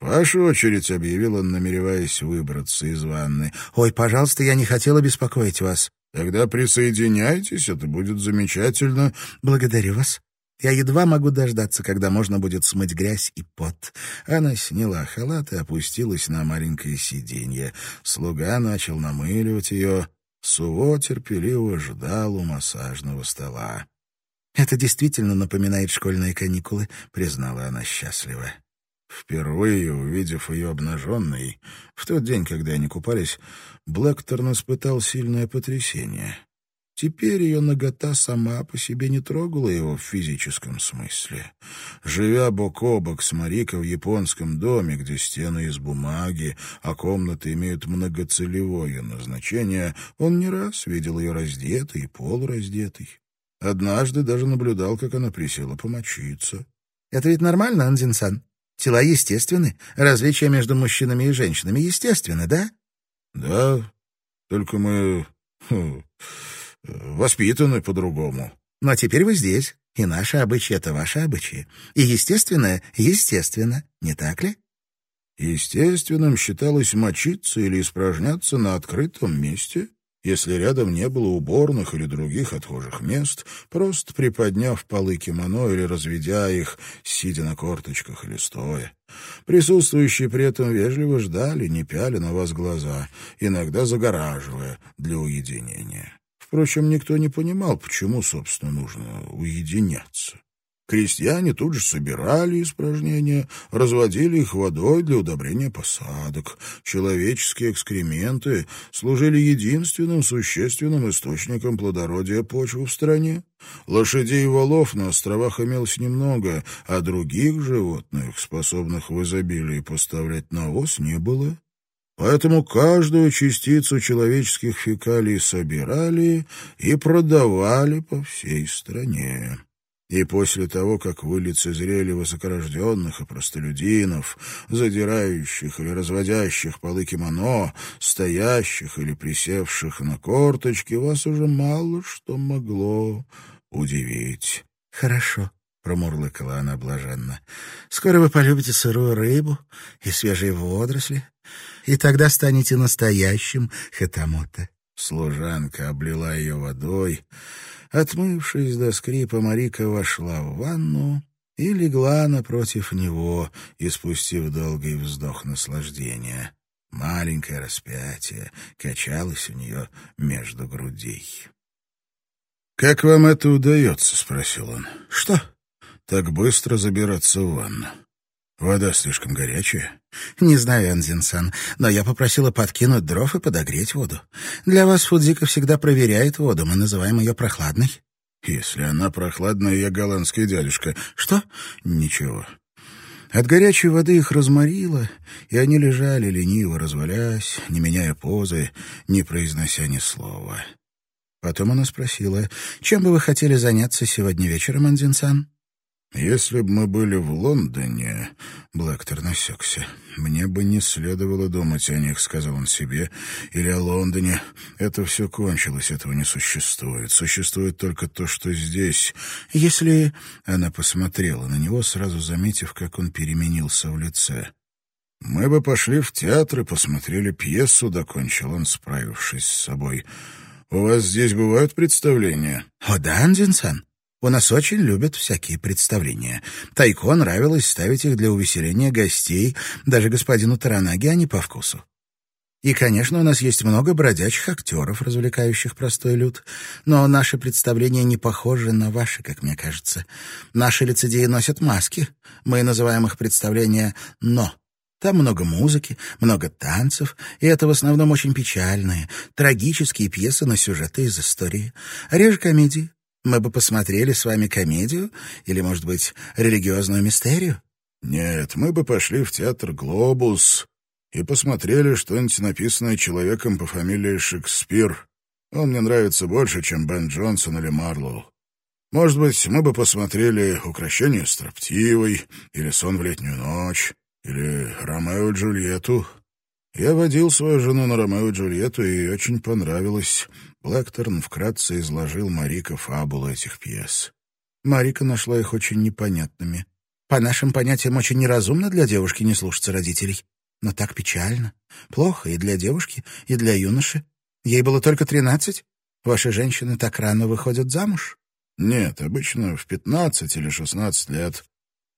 [SPEAKER 1] «Ваша очередь», — объявил он, намереваясь выбраться из ванны.
[SPEAKER 2] «Ой, пожалуйста, я не хотела беспокоить вас».
[SPEAKER 1] Тогда присоединяйтесь, это будет замечательно.
[SPEAKER 2] Благодарю вас. Я едва могу дождаться, когда можно будет смыть грязь и пот. Она сняла халат и опустилась на маленькое сиденье. Слуга начал намыливать ее. Суво терпеливо ждал у массажного стола. «Это действительно напоминает школьные каникулы», — признала она счастливо. Впервые увидев ее обнаженной, в тот день, когда они купались, Блэкторн испытал сильное потрясение.
[SPEAKER 1] Теперь ее нагота сама по себе не трогала его в физическом смысле. Живя бок о бок с Марико в японском доме, где стены из бумаги, а комнаты имеют многоцелевое назначение, он не раз видел ее раздетой и полураздетой. Однажды даже наблюдал, как она присела помочиться.
[SPEAKER 2] «Это ведь нормально, Андзин-сан? Тела естественны, различия между мужчинами и женщинами естественны, да?»
[SPEAKER 1] «Да, только мы...» хм, воспитаны по-другому.
[SPEAKER 2] Но теперь вы здесь, и наши обычаи — это ваши обычаи. И естественное — естественно, не так ли?
[SPEAKER 1] Естественным считалось мочиться или испражняться на открытом месте, если рядом не было уборных или других отхожих мест, просто приподняв полы кимоно или разведя их, сидя на корточках или стоя. Присутствующие при этом вежливо ждали, не пяли на вас глаза, иногда загораживая для уединения. Впрочем, никто не понимал, почему, собственно, нужно уединяться. Крестьяне тут же собирали испражнения, разводили их водой для удобрения посадок. Человеческие экскременты служили единственным существенным источником плодородия почвы в стране. Лошадей и волов на островах имелось немного, а других животных, способных в изобилии поставлять навоз, не было. Поэтому каждую частицу человеческих фекалий собирали и продавали по всей стране. И после того, как вы лицезрели высокорожденных и простолюдинов, задирающих или разводящих полы кимоно, стоящих или присевших на корточки, вас уже мало что могло удивить.
[SPEAKER 2] — Хорошо, — промурлыкала она блаженно. — Скоро вы полюбите сырую рыбу и свежие водоросли, и тогда станете настоящим хатамото.
[SPEAKER 1] Служанка облила ее водой. Отмывшись до скрипа, Марика вошла в ванну и легла напротив него, испустив долгий вздох наслаждения. Маленькое распятие качалось у нее между грудей. «Как вам это удается?» — спросил он.
[SPEAKER 2] «Что?»
[SPEAKER 1] «Так быстро забираться в ванну. Вода слишком горячая?»
[SPEAKER 2] «Не знаю, Анзин-сан, но я попросила подкинуть дров и подогреть воду. Для вас Фудзика всегда проверяет воду, мы называем ее прохладной».
[SPEAKER 1] «Если она прохладная, я голландский дядюшка».
[SPEAKER 2] «Что?»
[SPEAKER 1] «Ничего». От горячей воды их разморило, и они лежали, лениво развалясь, не меняя позы, не произнося ни слова.
[SPEAKER 2] Потом она спросила, «Чем бы вы хотели заняться сегодня вечером, Анзин-сан?»
[SPEAKER 1] «Если бы мы были в Лондоне...» — Блэктер насекся. «Мне бы не следовало думать о них», — сказал он себе, — «или о Лондоне. Это все кончилось, этого не существует. Существует только то, что здесь. Если...» — она посмотрела на него, сразу заметив, как он переменился в лице. «Мы бы пошли в театр и посмотрели пьесу», — докончил он, справившись с собой. «У вас здесь бывают представления?»
[SPEAKER 2] «О да. У нас очень любят всякие представления. Тайко нравилось ставить их для увеселения гостей, даже господину Таранаге они по вкусу. И, конечно, у нас есть много бродячих актеров, развлекающих простой люд. Но наши представления не похожи на ваши, как мне кажется. Наши лицедеи носят маски. Мы называем их представления «но». Там много музыки, много танцев, и это в основном очень печальные, трагические пьесы на сюжеты из истории. Реже комедии, мы бы посмотрели с вами комедию или, может быть, религиозную мистерию?
[SPEAKER 1] Нет, мы бы пошли в театр «Глобус» и посмотрели что-нибудь написанное человеком по фамилии Шекспир. Он мне нравится больше, чем Бен Джонсон или Марлоу. Может быть, мы бы посмотрели «Укращение строптивой» или «Сон в летнюю ночь» или «Ромео и Джульетту». Я водил свою жену на Ромео и Джульетту, и ей очень понравилось. Блэкторн вкратце изложил Марика фабулу этих пьес.
[SPEAKER 2] Марика нашла их очень непонятными. По нашим понятиям, очень неразумно для девушки не слушаться родителей. Но так печально. Плохо и для девушки, и для юноши. Ей было только тринадцать. Ваши женщины так рано выходят замуж?
[SPEAKER 1] Нет, обычно в пятнадцать или шестнадцать лет.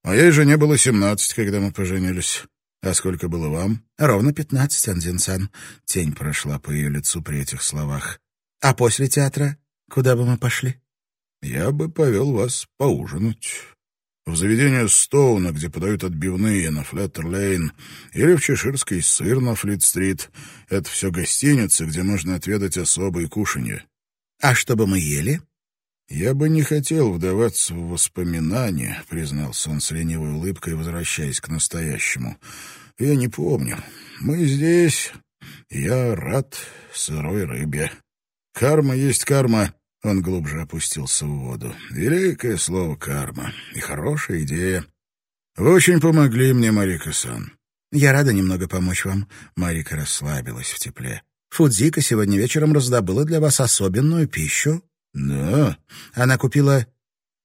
[SPEAKER 1] А ей же не было семнадцать, когда мы поженились. А сколько было вам?
[SPEAKER 2] Ровно пятнадцать, Андзин-сан.
[SPEAKER 1] Тень прошла по ее лицу при этих словах.
[SPEAKER 2] А после театра куда бы мы пошли?
[SPEAKER 1] Я бы повел вас поужинать. В заведение Стоуна, где подают отбивные на Флеттер-Лейн, или в Чеширский сыр на Флит-стрит. Это все гостиницы, где можно отведать особые кушанья.
[SPEAKER 2] А что бы мы ели?
[SPEAKER 1] «Я бы не хотел вдаваться в воспоминания», — признался он с ленивой улыбкой, возвращаясь к настоящему. «Я не помню. Мы здесь. Я рад сырой рыбе. Карма есть карма». Он глубже опустился в воду. «Великое слово карма. И хорошая идея. Вы очень помогли мне, Марика-сан».
[SPEAKER 2] «Я рада немного помочь вам». Марика расслабилась в тепле. «Фудзика сегодня вечером раздобыла для вас особенную пищу».
[SPEAKER 1] «Да?»
[SPEAKER 2] Она купила...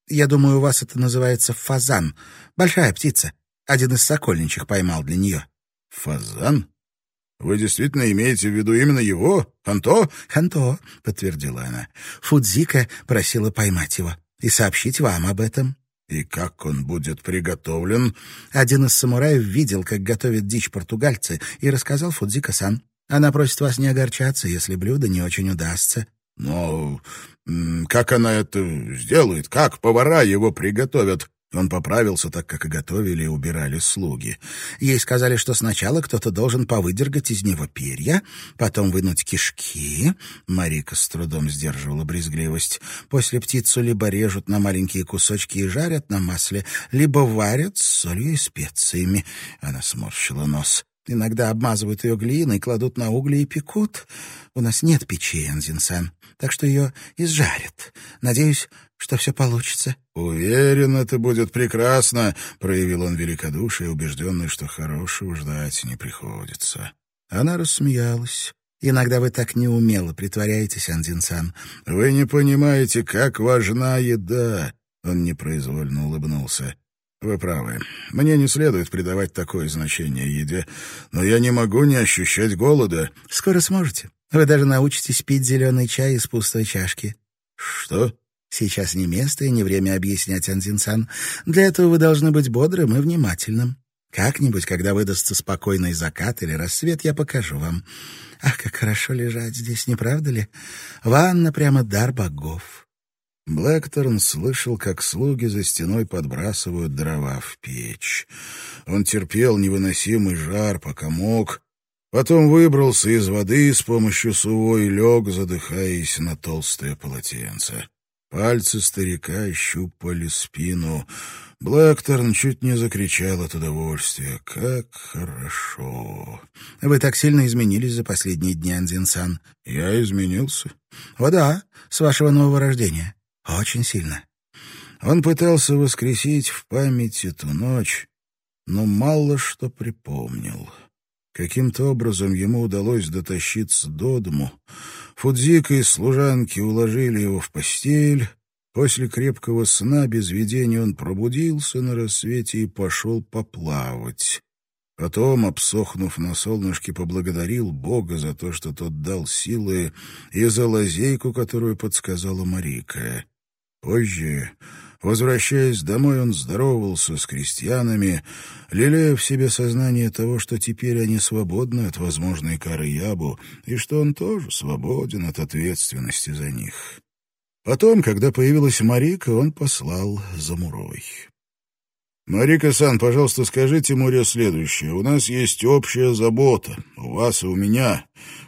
[SPEAKER 2] Я думаю, у вас это называется фазан. Большая птица. Один из сокольничьих поймал для нее.
[SPEAKER 1] «Фазан? Вы действительно имеете в виду именно его? Ханто?»
[SPEAKER 2] «Ханто», — подтвердила она. Фудзика просила поймать его и сообщить вам об этом.
[SPEAKER 1] «И как он будет приготовлен?»
[SPEAKER 2] Один из самураев видел, как готовят дичь португальцы, и рассказал Фудзика-сан. Она просит вас не огорчаться, если блюдо не очень удастся.
[SPEAKER 1] Но как она это сделает? Как повара его приготовят? Он поправился, так как и готовили и убирали слуги.
[SPEAKER 2] Ей сказали, что сначала кто-то должен повыдергать из него перья, потом вынуть кишки. Марика с трудом сдерживала брезгливость. После птицу либо режут на маленькие кусочки и жарят на масле, либо варят с солью и специями. Она сморщила нос. Иногда обмазывают ее глиной, кладут на угли и пекут. У нас нет печи, Анзинсан, так что ее изжарят. Надеюсь, что все получится».
[SPEAKER 1] «Уверен, это будет прекрасно», — проявил он великодушие, убежденный, что хорошего ждать не приходится.
[SPEAKER 2] Она рассмеялась. «Иногда вы так неумело притворяетесь, Андинсан».
[SPEAKER 1] «Вы не понимаете, как важна еда», — он непроизвольно улыбнулся. «Вы правы. Мне не следует придавать такое значение еде, но я не могу не ощущать голода».
[SPEAKER 2] «Скоро сможете. Вы даже научитесь пить зеленый чай из пустой чашки».
[SPEAKER 1] «Что?»
[SPEAKER 2] «Сейчас не место и не время объяснять, Анзинсан. Для этого вы должны быть бодрым и внимательным. Как-нибудь, когда выдастся спокойный закат или рассвет, я покажу вам. Ах, как хорошо лежать здесь, не правда ли? Ванна прямо дар богов».
[SPEAKER 1] Блэкторн слышал, как слуги за стеной подбрасывают дрова в печь. Он терпел невыносимый жар, пока мог, потом выбрался из воды с помощью сувой и лег, задыхаясь на толстое полотенце. Пальцы старика щупали спину. Блэкторн чуть не закричал от удовольствия. «Как хорошо!»
[SPEAKER 2] «Вы так сильно изменились за последние дни, Андзинсан».
[SPEAKER 1] «Я изменился?»
[SPEAKER 2] «О да, с вашего нового рождения. Очень сильно.
[SPEAKER 1] Он пытался воскресить в памяти эту ночь, но мало что припомнил. Каким-то образом ему удалось дотащиться до дому. Фудзика и служанки уложили его в постель. После крепкого сна без видения он пробудился на рассвете и пошел поплавать. Потом, обсохнув на солнышке, поблагодарил Бога за то, что тот дал силы, и за лазейку, которую подсказала Марика. Позже, возвращаясь домой, он здоровался с крестьянами, лелея в себе сознание того, что теперь они свободны от возможной кары Ябу, и что он тоже свободен от ответственности за них. Потом, когда появилась Марика, он послал за Мурой. «Марика-сан, пожалуйста, скажите Муре следующее. У нас есть общая забота, у вас и у меня.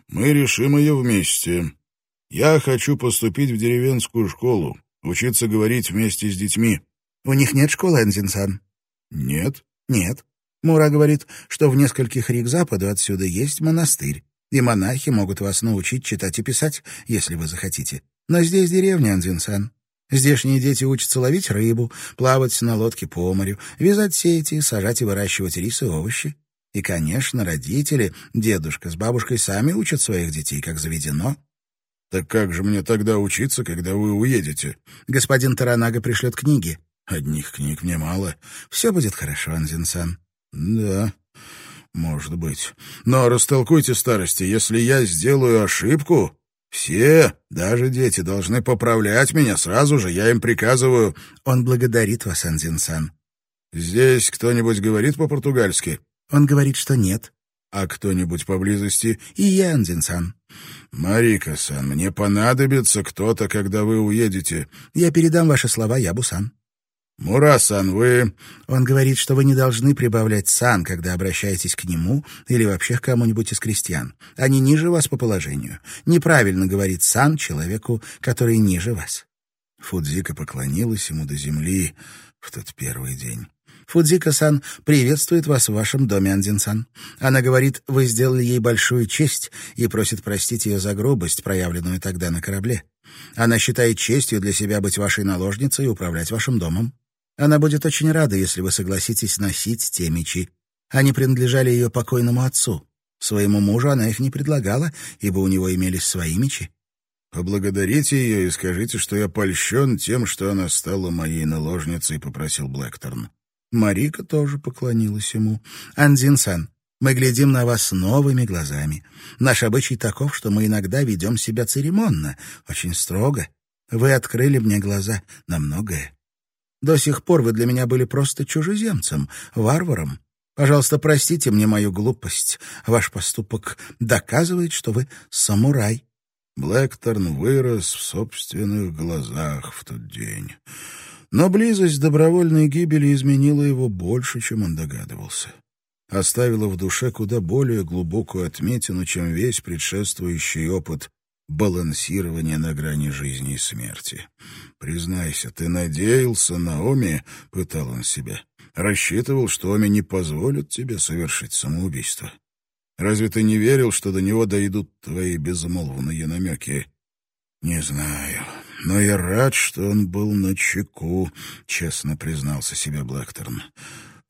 [SPEAKER 1] Мы решим ее вместе. Я хочу поступить в деревенскую школу. Учиться говорить вместе с детьми.
[SPEAKER 2] У них нет школы, Энзинсан?
[SPEAKER 1] Нет.
[SPEAKER 2] Нет. Мура говорит, что в нескольких рик западу отсюда есть монастырь, и монахи могут вас научить читать и писать, если вы захотите. Но здесь деревня, Анзинсан. Здешние дети учатся ловить рыбу, плавать на лодке по морю, вязать сети, сажать и выращивать рис и овощи. И, конечно, родители, дедушка с бабушкой сами учат своих детей, как заведено.
[SPEAKER 1] «Так как же мне тогда учиться, когда вы уедете?»
[SPEAKER 2] «Господин Таранага пришлет книги».
[SPEAKER 1] «Одних книг мне мало».
[SPEAKER 2] «Все будет хорошо, Анзинсан».
[SPEAKER 1] «Да, может быть. Но растолкуйте старости, если я сделаю ошибку, все, даже дети, должны поправлять меня сразу же, я им приказываю...»
[SPEAKER 2] «Он благодарит вас, Анзинсан».
[SPEAKER 1] «Здесь кто-нибудь говорит по-португальски?»
[SPEAKER 2] «Он говорит, что нет».
[SPEAKER 1] «А кто-нибудь поблизости?»
[SPEAKER 2] «И я, Анзинсан».
[SPEAKER 1] «Марика-сан, мне понадобится кто-то, когда вы уедете».
[SPEAKER 2] «Я передам ваши слова Ябусан».
[SPEAKER 1] «Мурасан, вы...»
[SPEAKER 2] Он говорит, что вы не должны прибавлять сан, когда обращаетесь к нему или вообще к кому-нибудь из крестьян. Они ниже вас по положению. Неправильно говорить сан человеку, который ниже вас».
[SPEAKER 1] Фудзика поклонилась ему до земли в тот первый день.
[SPEAKER 2] Фудзика-сан приветствует вас в вашем доме, Андин-сан. Она говорит, вы сделали ей большую честь и просит простить ее за грубость, проявленную тогда на корабле. Она считает честью для себя быть вашей наложницей и управлять вашим домом. Она будет очень рада, если вы согласитесь носить те мечи. Они принадлежали ее покойному отцу. Своему мужу она их не предлагала, ибо у него имелись свои мечи.
[SPEAKER 1] «Поблагодарите ее и скажите, что я польщен тем, что она стала моей наложницей», — попросил Блэкторн.
[SPEAKER 2] Марика тоже поклонилась ему. «Андзин-сан, мы глядим на вас новыми глазами. Наш обычай таков, что мы иногда ведем себя церемонно, очень строго. Вы открыли мне глаза на многое. До сих пор вы для меня были просто чужеземцем, варваром. Пожалуйста, простите мне мою глупость. Ваш поступок доказывает, что вы самурай».
[SPEAKER 1] Блэкторн вырос в собственных глазах в тот день. Но близость добровольной гибели изменила его больше, чем он догадывался. Оставила в душе куда более глубокую отметину, чем весь предшествующий опыт балансирования на грани жизни и смерти. «Признайся, ты надеялся на Оми?» — пытал он себя. «Рассчитывал, что Оми не позволит тебе совершить самоубийство. Разве ты не верил, что до него дойдут твои безмолвные намеки?» «Не знаю, но я рад, что он был на чеку», — честно признался себе Блэкторн.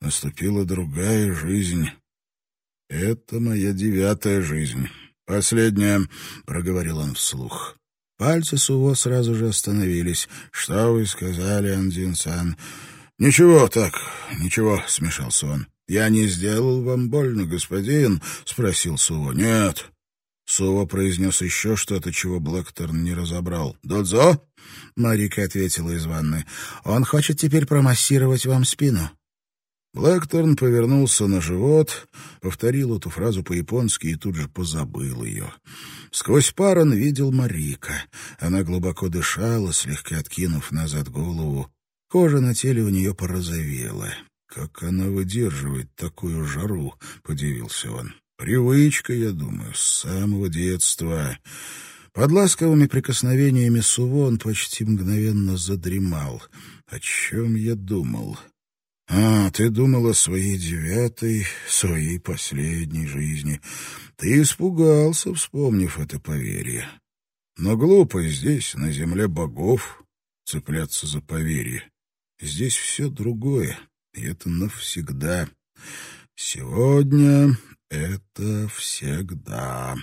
[SPEAKER 1] «Наступила другая жизнь. Это моя девятая жизнь». «Последнее», — проговорил он вслух. Пальцы Суво сразу же остановились. «Что вы сказали, Андин-сан?» «Ничего так, ничего», — смешался он. «Я не сделал вам больно, господин?» — спросил Суво. «Нет». Суво произнес еще что-то, чего Блэкторн не разобрал. «Додзо?» — Марика ответила из ванны. «Он хочет теперь промассировать вам спину». Блэкторн повернулся на живот, повторил эту фразу по-японски и тут же позабыл ее. Сквозь пар он видел Марика. Она глубоко дышала, слегка откинув назад голову. Кожа на теле у нее порозовела. «Как она выдерживает такую жару?» — подивился он. «Привычка, я думаю, с самого детства». Под ласковыми прикосновениями Суво он почти мгновенно задремал. «О чем я думал?» А, ты думал о своей девятой, своей последней жизни. Ты испугался, вспомнив это поверье. Но глупо здесь, на земле богов, цепляться за поверье. Здесь все другое, и это навсегда. Сегодня это всегда.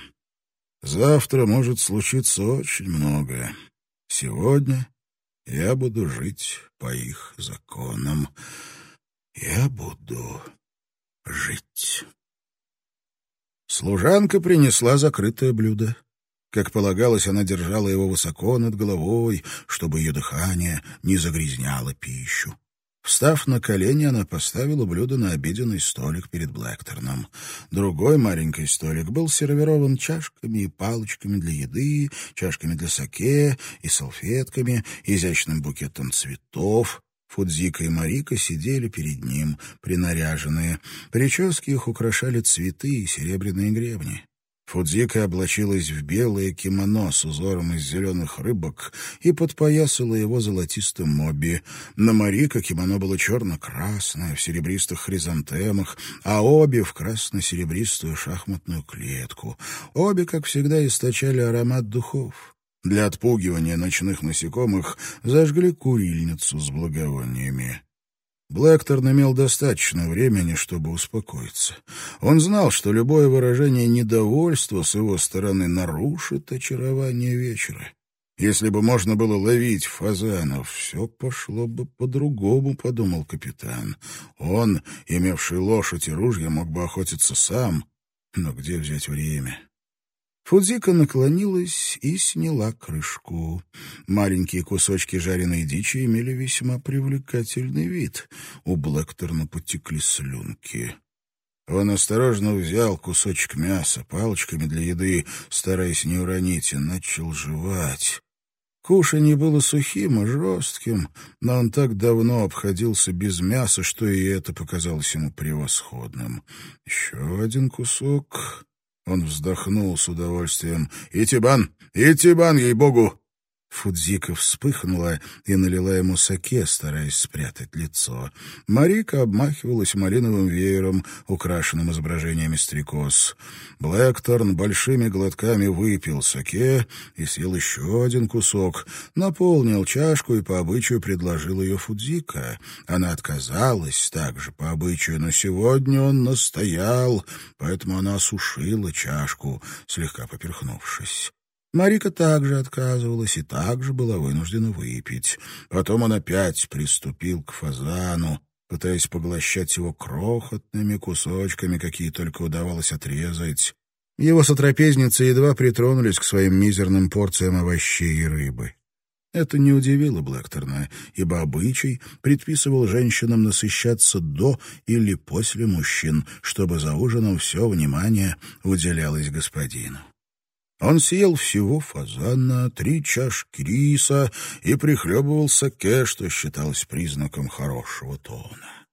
[SPEAKER 1] Завтра может случиться очень многое. Сегодня я буду жить по их законам я буду жить. Служанка принесла закрытое блюдо. Как полагалось, она держала его высоко над головой, чтобы ее дыхание не загрязняло пищу. Встав на колени, она поставила блюдо на обеденный столик перед Блэкторном. Другой маленький столик был сервирован чашками и палочками для еды, чашками для саке и салфетками, изящным букетом цветов, Фудзика и Марика сидели перед ним, принаряженные. Прически их украшали цветы и серебряные гребни. Фудзика облачилась в белое кимоно с узором из зеленых рыбок и подпоясала его золотистым моби. На Марика кимоно было черно-красное, в серебристых хризантемах, а обе в красно-серебристую шахматную клетку. Обе, как всегда, источали аромат духов. Для отпугивания ночных насекомых зажгли курильницу с благовониями. Блэкторн имел достаточно времени, чтобы успокоиться. Он знал, что любое выражение недовольства с его стороны нарушит очарование вечера. Если бы можно было ловить фазанов, все пошло бы по-другому, — подумал капитан. Он, имевший лошадь и ружья, мог бы охотиться сам. Но где взять время? Фудзика наклонилась и сняла крышку. Маленькие кусочки жареной дичи имели весьма привлекательный вид. У Блэкторна потекли слюнки. Он осторожно взял кусочек мяса палочками для еды, стараясь не уронить, и начал жевать. Кушанье было сухим и жестким, но он так давно обходился без мяса, что и это показалось ему превосходным. Еще один кусок. Он вздохнул с удовольствием. «Итибан! Итибан, ей-богу! Фудзика вспыхнула и налила ему саке, стараясь спрятать лицо. Марика обмахивалась малиновым веером, украшенным изображениями стрекоз. Блэкторн большими глотками выпил саке и съел еще один кусок, наполнил чашку и по обычаю предложил ее Фудзика. Она отказалась также по обычаю, но сегодня он настоял, поэтому она осушила чашку, слегка поперхнувшись. Марика также отказывалась и также была вынуждена выпить. Потом он опять приступил к фазану, пытаясь поглощать его крохотными кусочками, какие только удавалось отрезать. Его сотрапезницы едва притронулись к своим мизерным порциям овощей и рыбы. Это не удивило Блэкторна, ибо обычай предписывал женщинам насыщаться до или после мужчин, чтобы за ужином все внимание уделялось господину. Он съел всего фазана, три чашки риса и прихлебывал саке, что считалось признаком хорошего тона.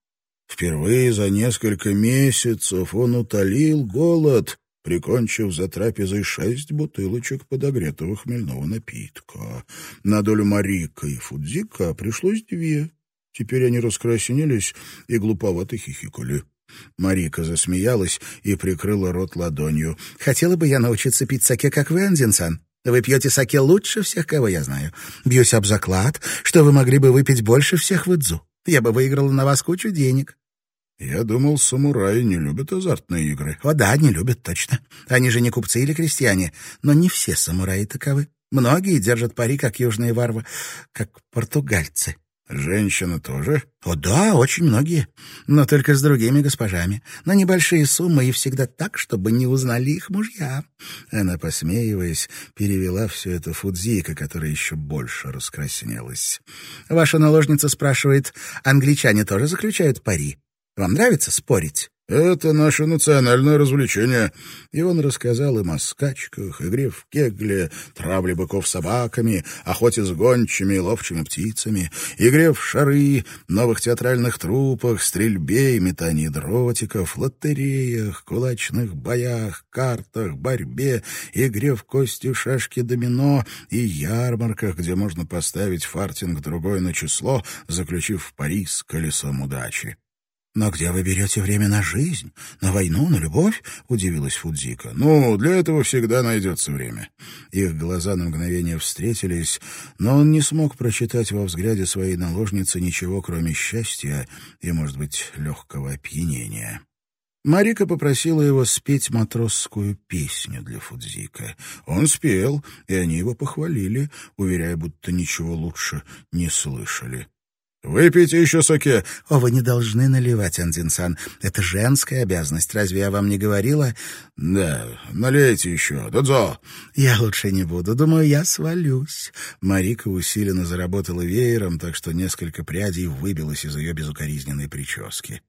[SPEAKER 1] Впервые за несколько месяцев он утолил голод, прикончив за трапезой шесть бутылочек подогретого хмельного напитка. На долю Марика и Фудзика пришлось две. Теперь они раскраснелись и глуповато хихикали. Марика засмеялась и прикрыла рот ладонью. «Хотела бы я научиться пить саке, как вы, Андинсан. Вы пьете саке лучше всех, кого я знаю. Бьюсь об заклад, что вы могли бы выпить больше всех в Идзу. Я бы выиграла на вас кучу денег». «Я думал, самураи не любят азартные игры».
[SPEAKER 2] «О да, не любят, точно. Они же не купцы или крестьяне. Но не все самураи таковы. Многие держат пари, как южные варвы, как португальцы».
[SPEAKER 1] Женщины тоже?
[SPEAKER 2] О, да, очень многие. Но только с другими госпожами. На небольшие суммы и всегда так, чтобы не узнали их мужья.
[SPEAKER 1] Она, посмеиваясь, перевела все это Фудзика, которая еще больше раскраснелась.
[SPEAKER 2] Ваша наложница спрашивает, англичане тоже заключают пари? Вам нравится спорить?
[SPEAKER 1] Это наше национальное развлечение. И он рассказал им о скачках, игре в кегле, травле быков собаками, охоте с гончими и ловчими птицами, игре в шары, новых театральных трупах, стрельбе и метании дротиков, лотереях, кулачных боях, картах, борьбе, игре в кости, шашки, домино и ярмарках, где можно поставить фартинг другой на число, заключив в пари с колесом удачи.
[SPEAKER 2] «Но где вы берете время на жизнь? На войну, на любовь?» — удивилась Фудзика.
[SPEAKER 1] «Ну, для этого всегда найдется время». Их глаза на мгновение встретились, но он не смог прочитать во взгляде своей наложницы ничего, кроме счастья и, может быть, легкого опьянения. Марика попросила его спеть матросскую песню для Фудзика. Он спел, и они его похвалили, уверяя, будто ничего лучше не слышали. «Выпейте еще соке!»
[SPEAKER 2] «О, вы не должны наливать, Андинсан. Это женская обязанность. Разве я вам не говорила?»
[SPEAKER 1] «Да, налейте еще. Додзо!»
[SPEAKER 2] «Я лучше не буду. Думаю, я свалюсь».
[SPEAKER 1] Марика усиленно заработала веером, так что несколько прядей выбилось из ее безукоризненной прически.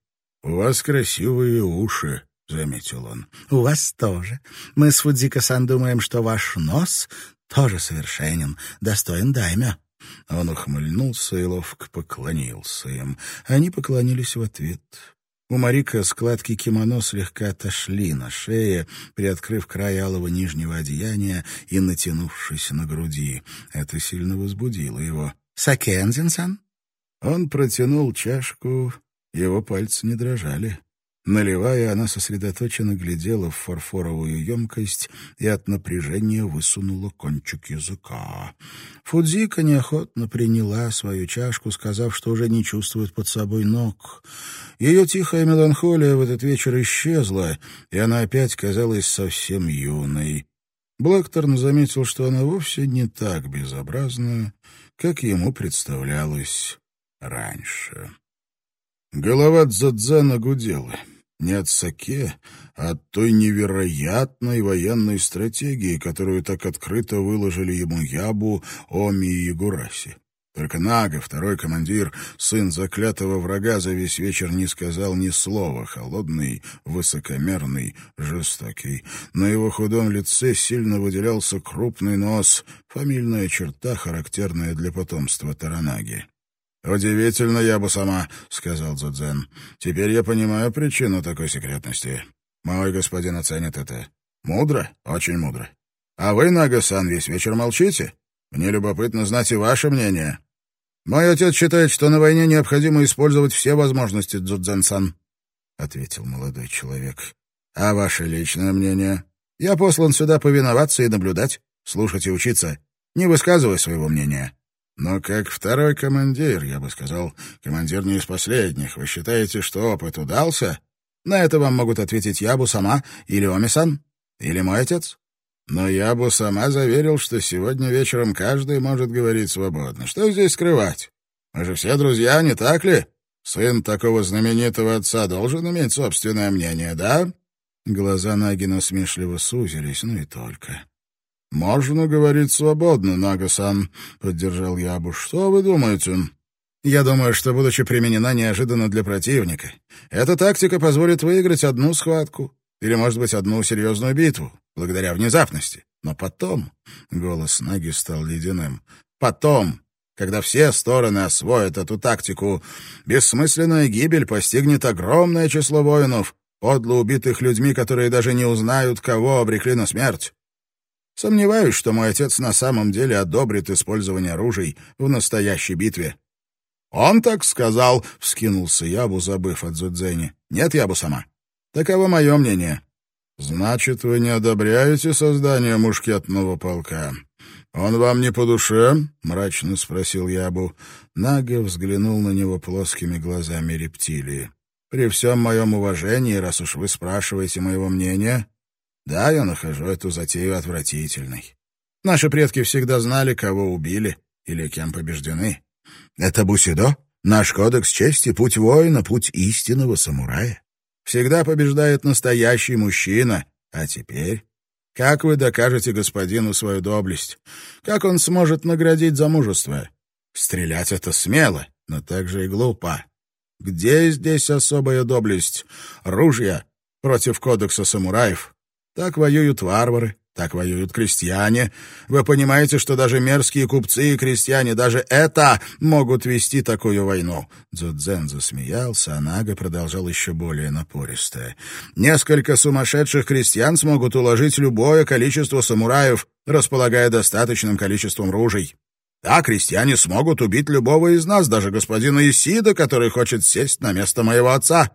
[SPEAKER 1] «У вас красивые уши», — заметил он.
[SPEAKER 2] «У вас тоже. Мы с Фудзика-сан думаем, что ваш нос тоже совершенен, достоин даймя».
[SPEAKER 1] Он ухмыльнулся и ловко поклонился им. Они поклонились в ответ. У Марика складки кимоно слегка отошли на шее, приоткрыв край алого нижнего одеяния и натянувшись на груди. Это сильно возбудило его.
[SPEAKER 2] «Сакензин-сан?»
[SPEAKER 1] Он протянул чашку, его пальцы не дрожали. Наливая, она сосредоточенно глядела в фарфоровую емкость и от напряжения высунула кончик языка. Фудзика неохотно приняла свою чашку, сказав, что уже не чувствует под собой ног. Ее тихая меланхолия в этот вечер исчезла, и она опять казалась совсем юной. Блэкторн заметил, что она вовсе не так безобразна, как ему представлялось раньше. Голова Дзадзана гудела. Не от Саке, а от той невероятной военной стратегии, которую так открыто выложили ему Ябу, Оми и Ягураси. Только Нага, второй командир, сын заклятого врага, за весь вечер не сказал ни слова, холодный, высокомерный, жестокий. На его худом лице сильно выделялся крупный нос, фамильная черта, характерная для потомства Таранаги. «Удивительно, я бы сама», — сказал Дзудзен. «Теперь я понимаю причину такой секретности. Мой господин оценит это. Мудро, очень мудро. А вы, Нага-сан, весь вечер молчите? Мне любопытно знать и ваше мнение. Мой отец считает, что на войне необходимо использовать все возможности, Дзудзен-сан», — ответил молодой человек. «А ваше личное мнение? Я послан сюда повиноваться и наблюдать, слушать и учиться. Не высказывай своего мнения». Но как второй командир, я бы сказал, командир не из последних, вы считаете, что опыт удался? На это вам могут ответить Ябу сама или Омисан, или мой отец. Но Ябу сама заверил, что сегодня вечером каждый может говорить свободно. Что здесь скрывать? Мы же все друзья, не так ли? Сын такого знаменитого отца должен иметь собственное мнение, да? Глаза Нагина смешливо сузились, ну и только. «Можно говорить свободно, Нагасан», — поддержал Ябу. «Что вы думаете?» «Я думаю, что, будучи применена неожиданно для противника, эта тактика позволит выиграть одну схватку или, может быть, одну серьезную битву, благодаря внезапности. Но потом...» — голос Наги стал ледяным. «Потом, когда все стороны освоят эту тактику, бессмысленная гибель постигнет огромное число воинов, подло убитых людьми, которые даже не узнают, кого обрекли на смерть. Сомневаюсь, что мой отец на самом деле одобрит использование оружий в настоящей битве. «Он так сказал», — вскинулся Ябу, забыв от Зудзени. «Нет, Ябу сама. Таково мое мнение». «Значит, вы не одобряете создание мушкетного полка? Он вам не по душе?» — мрачно спросил Ябу. Нага взглянул на него плоскими глазами рептилии. «При всем моем уважении, раз уж вы спрашиваете моего мнения, да, я нахожу эту затею отвратительной. Наши предки всегда знали, кого убили или кем побеждены. Это бусидо, наш кодекс чести, путь воина, путь истинного самурая. Всегда побеждает настоящий мужчина. А теперь... Как вы докажете господину свою доблесть? Как он сможет наградить за мужество? Стрелять — это смело, но также и глупо. Где здесь особая доблесть? Ружья против кодекса самураев, так воюют варвары, так воюют крестьяне. Вы понимаете, что даже мерзкие купцы и крестьяне, даже это могут вести такую войну?» Дзудзен засмеялся, а Нага продолжал еще более напористо. «Несколько сумасшедших крестьян смогут уложить любое количество самураев, располагая достаточным количеством ружей. Да, крестьяне смогут убить любого из нас, даже господина Исида, который хочет сесть на место моего отца.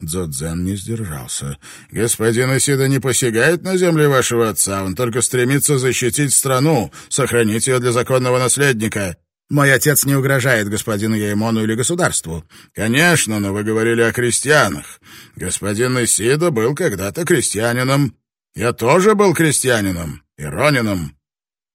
[SPEAKER 1] Дзодзен не сдержался. «Господин Исида не посягает на земли вашего отца, он только стремится защитить страну, сохранить ее для законного наследника. Мой отец не угрожает господину Яймону или государству». «Конечно, но вы говорили о крестьянах. Господин Исида был когда-то крестьянином. Я тоже был крестьянином, иронином.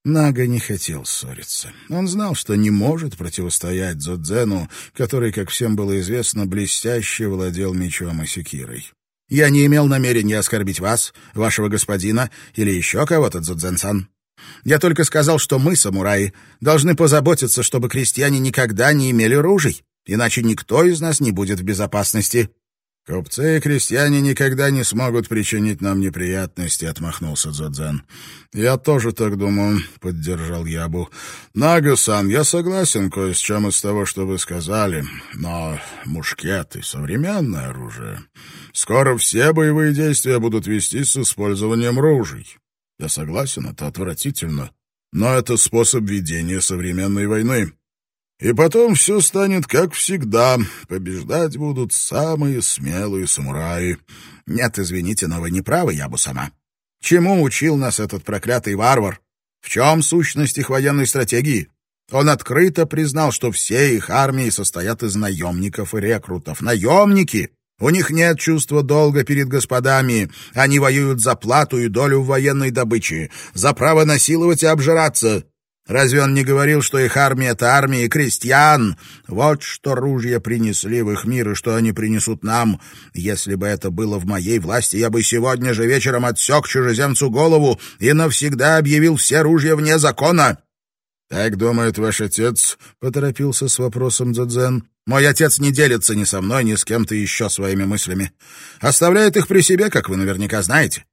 [SPEAKER 2] Нага не хотел ссориться. Он знал, что не может противостоять Дзодзену, который, как всем было известно, блестяще владел мечом и секирой. «Я не имел намерения оскорбить вас, вашего господина или еще кого-то, Дзодзен-сан. Я только сказал, что мы, самураи, должны позаботиться, чтобы крестьяне никогда не имели ружей, иначе никто из нас не будет в безопасности.
[SPEAKER 1] «Купцы и крестьяне никогда не смогут причинить нам неприятности», — отмахнулся Дзодзен. «Я тоже так думаю», — поддержал Ябу. «Нага-сан, я согласен кое с чем из того, что вы сказали, но мушкеты — современное оружие. Скоро все боевые действия будут вестись с использованием ружей. Я согласен, это отвратительно, но это способ ведения современной войны». И потом все станет как всегда. Побеждать будут самые смелые самураи.
[SPEAKER 2] Нет, извините, но вы не правы, я бы сама. Чему учил нас этот проклятый варвар? В чем сущность их военной стратегии? Он открыто признал, что все их армии состоят из наемников и рекрутов. Наемники! У них нет чувства долга перед господами. Они воюют за плату и долю в военной добыче, за право насиловать и обжираться. Разве он не говорил, что их армия — это армия крестьян? Вот что ружья принесли в их мир и что они принесут нам. Если бы это было в моей власти, я бы сегодня же вечером отсек чужеземцу голову и навсегда объявил все ружья вне закона.
[SPEAKER 1] «Так думает ваш отец?» — поторопился с вопросом Дзадзен. «Мой отец не делится ни со мной, ни с кем-то еще своими мыслями. Оставляет их при себе, как вы наверняка знаете.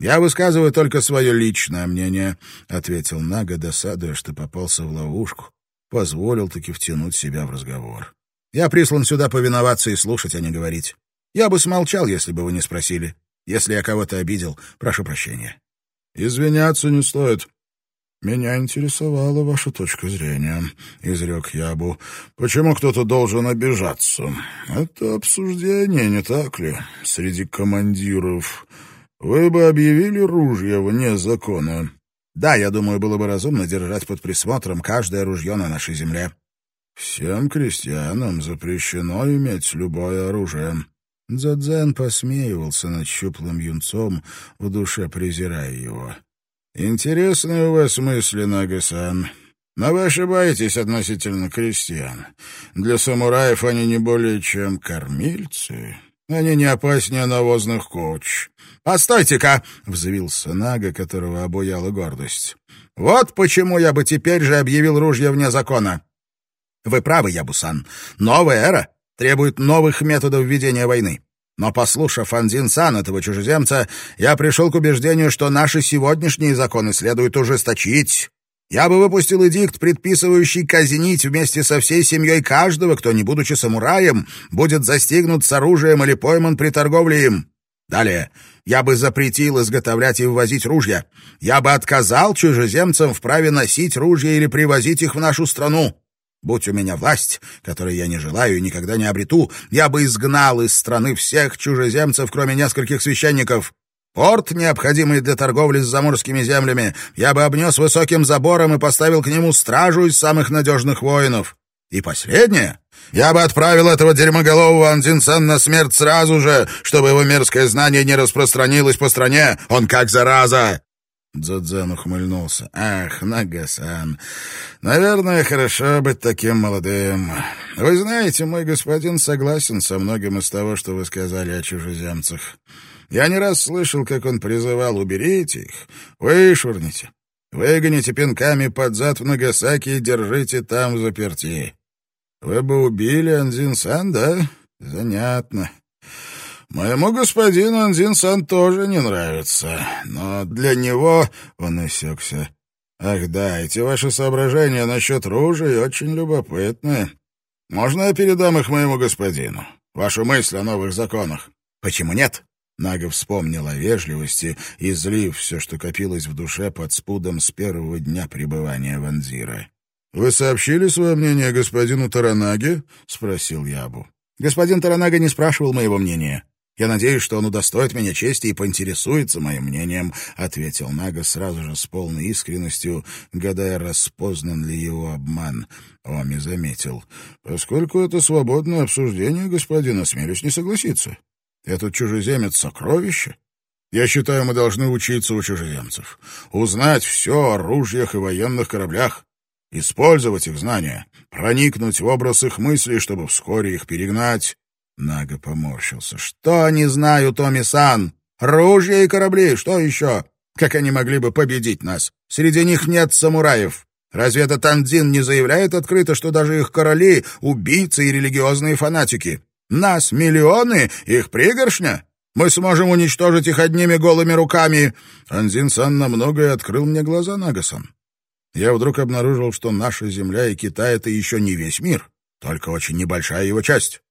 [SPEAKER 1] Я высказываю только свое личное мнение», — ответил Нага, досадуя, что попался в ловушку. Позволил таки втянуть себя в разговор. «Я прислан сюда повиноваться и слушать, а не говорить. Я бы смолчал, если бы вы не спросили. Если я кого-то обидел, прошу прощения». «Извиняться не стоит», «Меня интересовала ваша точка зрения», — изрек Ябу. «Почему кто-то должен обижаться? Это обсуждение, не так ли, среди командиров? Вы бы объявили ружья вне закона?» «Да, я думаю, было бы разумно держать под присмотром каждое ружье на нашей земле». «Всем крестьянам запрещено иметь любое оружие». Дзадзен посмеивался над щуплым юнцом, в душе презирая его. «Интересные у вас мысли, Нагасан. Но вы ошибаетесь относительно крестьян. Для самураев они не более чем кормильцы. Они не опаснее навозных коч. «Постойте-ка!» — взвился Нага, которого обуяла гордость. «Вот почему я бы теперь же объявил ружье вне закона. Вы правы, Ябусан. Новая эра требует новых методов ведения войны. Но, послушав Андзин-сан, этого чужеземца, я пришел к убеждению, что наши сегодняшние законы следует ужесточить. Я бы выпустил эдикт, предписывающий казнить вместе со всей семьей каждого, кто, не будучи самураем, будет застигнут с оружием или пойман при торговле им. Далее, я бы запретил изготовлять и ввозить ружья. Я бы отказал чужеземцам в праве носить ружья или привозить их в нашу страну. Будь у меня власть, которой я не желаю и никогда не обрету, я бы изгнал из страны всех чужеземцев, кроме нескольких священников. Порт, необходимый для торговли с заморскими землями, я бы обнес высоким забором и поставил к нему стражу из самых надежных воинов. И последнее, я бы отправил этого дерьмоголового Андзинсан на смерть сразу же, чтобы его мерзкое знание не распространилось по стране. Он как зараза. Дзадзен ухмыльнулся. «Ах, Нагасан, наверное, хорошо быть таким молодым. Вы знаете, мой господин согласен со многим из того, что вы сказали о чужеземцах. Я не раз слышал, как он призывал «уберите их, вышвырните, выгоните пинками под зад в Нагасаки и держите там заперти». Вы бы убили Анзин-сан, да? Занятно. Моему господину Анзин-сан тоже не нравится, но для него он осекся. Ах да, эти ваши соображения насчет ружей очень любопытны. Можно я передам их моему господину? Вашу мысль о новых законах? Почему нет? Нага вспомнил о вежливости, излив все, что копилось в душе под спудом с первого дня пребывания в Анзира. «Вы сообщили свое мнение господину Таранаге?» — спросил Ябу. «Господин Таранага не спрашивал моего мнения. Я надеюсь, что он удостоит меня чести и поинтересуется моим мнением», — ответил Нага сразу же с полной искренностью, гадая, распознан ли его обман. Оми заметил. «Поскольку это свободное обсуждение, господин, осмелюсь не согласиться. Этот чужеземец — сокровище. Я считаю, мы должны учиться у чужеземцев, узнать все о ружьях и военных кораблях». Использовать их знания, проникнуть в образ их мыслей, чтобы вскоре их перегнать, Нага поморщился. «Что они знают, Томи-сан? Ружья и корабли, что еще? Как они могли бы победить нас? Среди них нет самураев. Разве этот Андин не заявляет открыто, что даже их короли — убийцы и религиозные фанатики? Нас миллионы, их пригоршня. Мы сможем уничтожить их одними голыми руками». Андин-сан на открыл мне глаза Нагасан. Я вдруг обнаружил, что наша земля и Китай — это еще не весь мир, только очень небольшая его часть.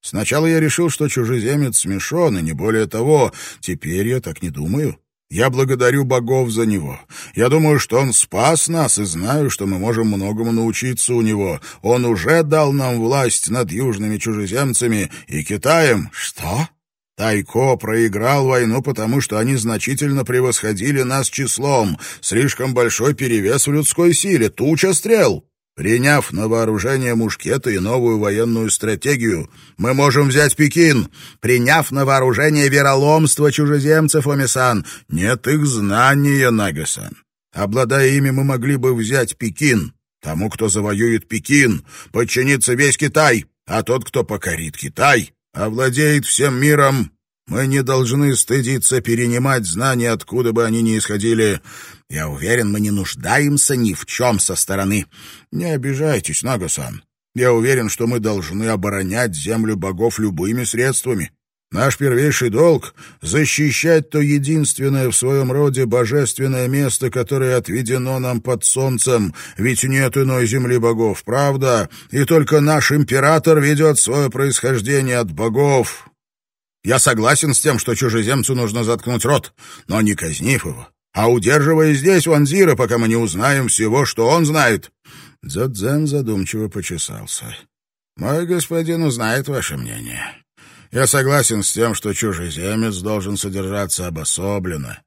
[SPEAKER 1] Сначала я решил, что чужеземец смешон, и не более того. Теперь я так не думаю. Я благодарю богов за него. Я думаю, что он спас нас, и знаю, что мы можем многому научиться у него. Он уже дал нам власть над южными чужеземцами и Китаем. Что? Тайко проиграл войну, потому что они значительно превосходили нас числом. Слишком большой перевес в людской силе, туча стрел. Приняв на вооружение мушкеты и новую военную стратегию, мы можем взять Пекин. Приняв на вооружение вероломство чужеземцев, Омисан, нет их знания, Нагасан. Обладая ими, мы могли бы взять Пекин. Тому, кто завоюет Пекин, подчинится весь Китай, а тот, кто покорит Китай, овладеет всем миром. Мы не должны стыдиться перенимать знания, откуда бы они ни исходили.
[SPEAKER 2] Я уверен, мы не нуждаемся ни в чем со стороны.
[SPEAKER 1] Не обижайтесь, Нагасан. Я уверен, что мы должны оборонять землю богов любыми средствами. Наш первейший долг — защищать то единственное в своем роде божественное место, которое отведено нам под солнцем, ведь нет иной земли богов, правда? И только наш император ведет свое происхождение от богов. Я согласен с тем, что чужеземцу нужно заткнуть рот, но не казнив его, а удерживая здесь Ванзира, пока мы не узнаем всего, что он знает. Дзадзен задумчиво почесался. «Мой господин узнает ваше мнение. Я согласен с тем, что чужеземец должен содержаться обособленно,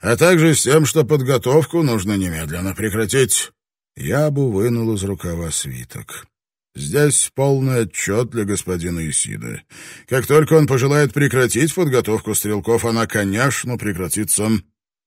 [SPEAKER 1] а также с тем, что подготовку нужно немедленно прекратить». Ябу вынул из рукава свиток. Здесь полный отчет для господина Исида. Как только он пожелает прекратить подготовку стрелков, она, конечно, прекратится.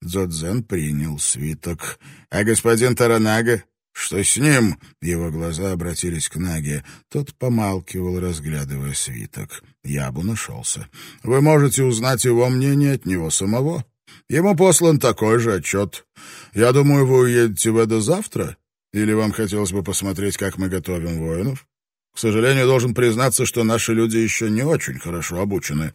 [SPEAKER 1] Дзодзен принял свиток. А господин Таранага? Что с ним? Его глаза обратились к Наге. Тот помалкивал, разглядывая свиток. Ябу нашелся. Вы можете узнать его мнение от него самого. Ему послан такой же отчет. Я думаю, вы уедете в это завтра? Или вам хотелось бы посмотреть, как мы готовим воинов? К сожалению, должен признаться, что наши люди еще не очень хорошо обучены.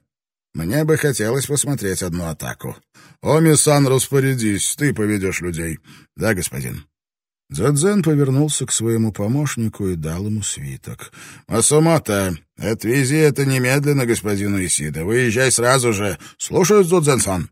[SPEAKER 1] Мне бы хотелось посмотреть одну атаку. Оми-сан, распорядись, ты поведешь людей. Да, господин. Дзадзен повернулся к своему помощнику и дал ему свиток. «Масумото, отвези это немедленно господину Исида. Выезжай сразу же. Слушаюсь, Дзадзен-сан».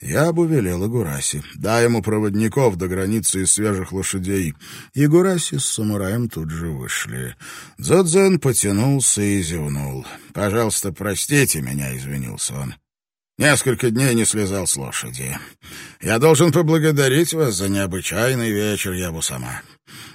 [SPEAKER 1] Я бы велел Игураси. Дай ему проводников до границы из свежих лошадей. Игураси с самураем тут же вышли. Дзодзен потянулся и зевнул. «Пожалуйста, простите меня», — извинился он. Несколько дней не слезал с лошади. Я должен поблагодарить вас за необычайный вечер, Ябу-сама.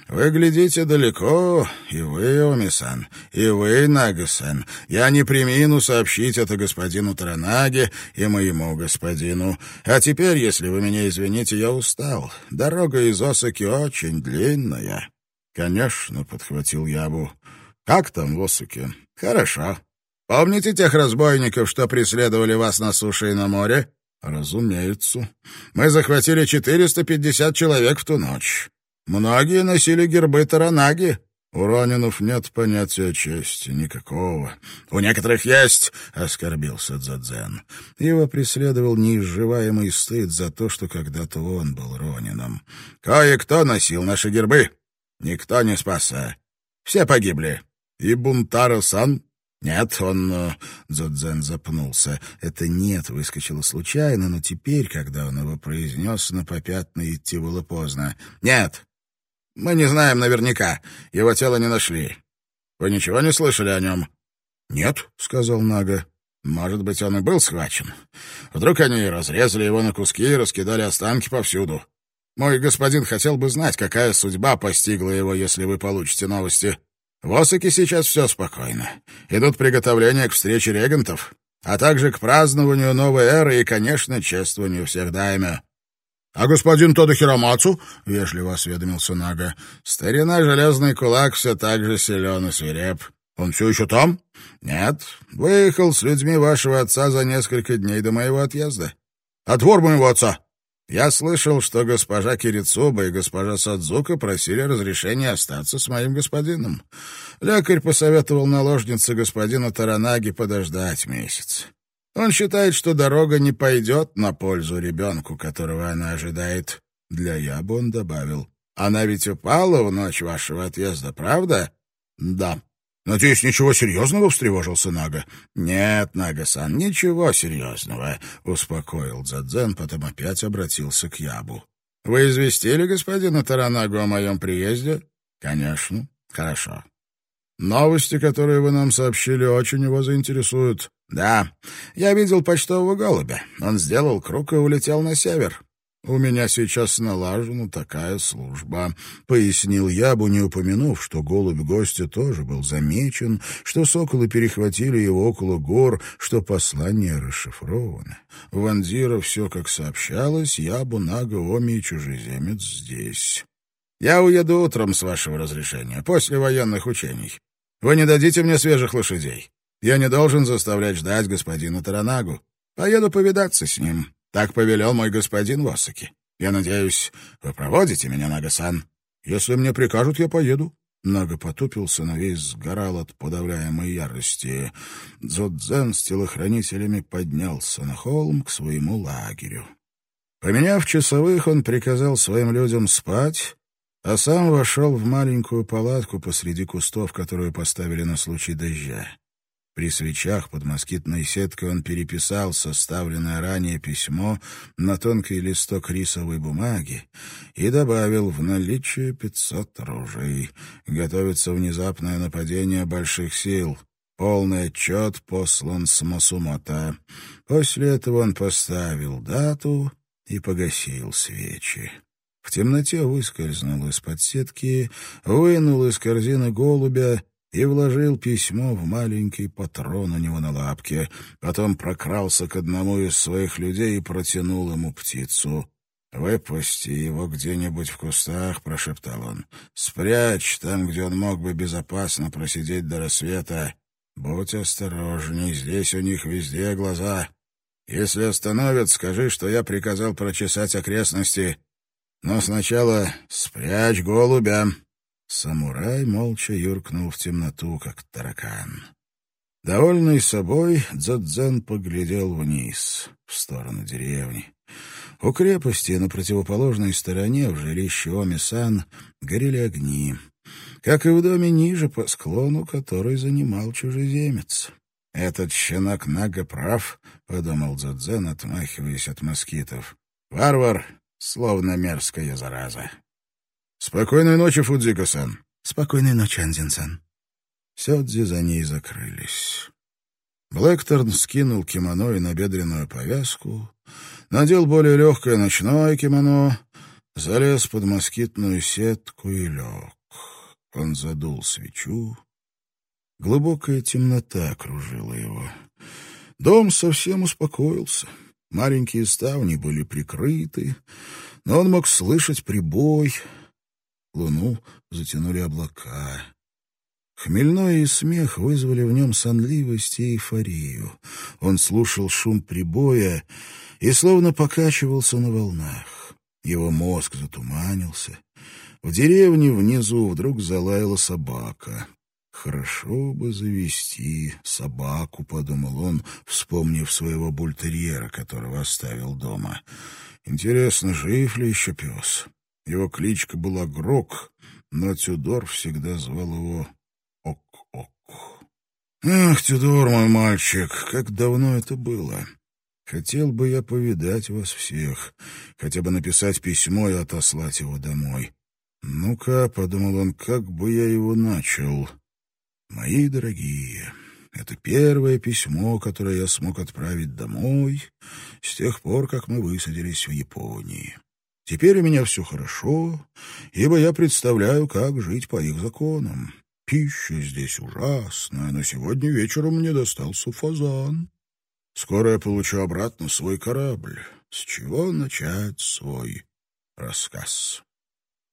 [SPEAKER 1] Вы глядите далеко, и вы, Омисан, и вы, Нагасан. Я не примину сообщить это господину Таранаге и моему господину. А теперь, если вы меня извините, я устал. Дорога из Осаки очень длинная. Конечно, — подхватил Ябу. Как там в Осаке? Хорошо. Помните тех разбойников, что преследовали вас на суше и на море? Разумеется. Мы захватили 450 человек в ту ночь. Многие носили гербы Таранаги. У раненых нет понятия чести, никакого. У некоторых есть, — оскорбился Дзадзен. Его преследовал неизживаемый стыд за то, что когда-то он был Ронином. Кое-кто носил наши гербы. Никто не спасся. Все погибли. И Бунтаро-сан «Нет, он...» э, — Дзодзен запнулся. Это «нет» выскочило случайно, но теперь, когда он его произнес, на попятно идти было поздно. «Нет, мы не знаем наверняка. Его тело не нашли. Вы ничего не слышали о нем?» «Нет», — сказал Нага. «Может быть, он и был схвачен. Вдруг они разрезали его на куски и раскидали останки повсюду. Мой господин хотел бы знать, какая судьба постигла его, если вы получите новости. В Осаке сейчас все спокойно. Идут приготовления к встрече регентов, а также к празднованию новой эры и, конечно, чествованию всех дайме. — А господин Тодо Хиромацу? — вежливо осведомился Нага. — Старина Железный Кулак все так же силен и свиреп. Он все еще там? — Нет. Выехал с людьми вашего отца за несколько дней до моего отъезда. — А двор моего отца? Я слышал, что госпожа Кирицуба и госпожа Садзука просили разрешения остаться с моим господином. Лекарь посоветовал наложнице господина Таранаги подождать месяц. Он считает, что дорога не пойдет на пользу ребенку, которого она ожидает. Для Ябу он добавил. Она ведь упала в ночь вашего отъезда, правда? Да. «Надеюсь, ничего серьезного?» — встревожился Нага. «Нет, Нага-сан, ничего серьезного», — успокоил Дзадзен, потом опять обратился к Ябу. «Вы известили господина Таранагу о моем приезде?» «Конечно. Хорошо. Новости, которые вы нам сообщили, очень его заинтересуют. Да, я видел почтового голубя. Он сделал круг и улетел на север. «У меня сейчас налажена такая служба», — пояснил Ябу, не упомянув, что голубь гостя тоже был замечен, что соколы перехватили его около гор, что послание расшифровано. В Анзира все, как сообщалось, Ябу, Нага, Оми и чужеземец здесь. «Я уеду утром, с вашего разрешения, после военных учений. Вы не дадите мне свежих лошадей. Я не должен заставлять ждать господина Таранагу. Поеду повидаться с ним». Так повелел мой господин Восаки. Я надеюсь, вы проводите меня, Нагасан? Если мне прикажут, я поеду. Нага потупился, но весь сгорал от подавляемой ярости. Дзодзен с телохранителями поднялся на холм к своему лагерю. Поменяв часовых, он приказал своим людям спать, а сам вошел в маленькую палатку посреди кустов, которую поставили на случай дождя. При свечах под москитной сеткой он переписал составленное ранее письмо на тонкий листок рисовой бумаги и добавил в наличие пятьсот ружей. Готовится внезапное нападение больших сил. Полный отчет послан с Масумота. После этого он поставил дату и погасил свечи. В темноте выскользнул из-под сетки, вынул из корзины голубя и вложил письмо в маленький патрон у него на лапке. Потом прокрался к одному из своих людей и протянул ему птицу. «Выпусти его где-нибудь в кустах», — прошептал он. «Спрячь там, где он мог бы безопасно просидеть до рассвета. Будь осторожней, здесь у них везде глаза. Если остановят, скажи, что я приказал прочесать окрестности. Но сначала спрячь голубя». Самурай молча юркнул в темноту, как таракан. Довольный собой, Дзадзен поглядел вниз, в сторону деревни. У крепости на противоположной стороне, в жилище Оми-сан, горели огни, как и в доме ниже, по склону, который занимал чужеземец. «Этот щенок Нага прав», — подумал Дзадзен, отмахиваясь от москитов. «Варвар, словно мерзкая зараза». «Спокойной ночи, Фудзико-сан».
[SPEAKER 2] «Спокойной ночи, Анзин-сан».
[SPEAKER 1] Сёдзи за ней закрылись. Блэкторн скинул кимоно и набедренную повязку, надел более легкое ночное кимоно, залез под москитную сетку и лег. Он задул свечу. Глубокая темнота окружила его. Дом совсем успокоился. Маленькие ставни были прикрыты, но он мог слышать прибой — Луну затянули облака. Хмельной и смех вызвали в нем сонливость и эйфорию. Он слушал шум прибоя и словно покачивался на волнах. Его мозг затуманился. В деревне внизу вдруг залаяла собака. «Хорошо бы завести собаку», — подумал он, вспомнив своего бультерьера, которого оставил дома. «Интересно, жив ли еще пес?» Его кличка была Грок, но Тюдор всегда звал его Ок-Ок. «Ах, Тюдор, мой мальчик, как давно это было!» Хотел бы я повидать вас всех, хотя бы написать письмо и отослать его домой. Ну-ка, — подумал он, — как бы я его начал? Мои дорогие, это первое письмо, которое я смог отправить домой с тех пор, как мы высадились в Японии. Теперь у меня все хорошо, ибо я представляю, как жить по их законам. Пища здесь ужасная, но сегодня вечером мне достался фазан. Скоро я получу обратно свой корабль. С чего начать свой рассказ?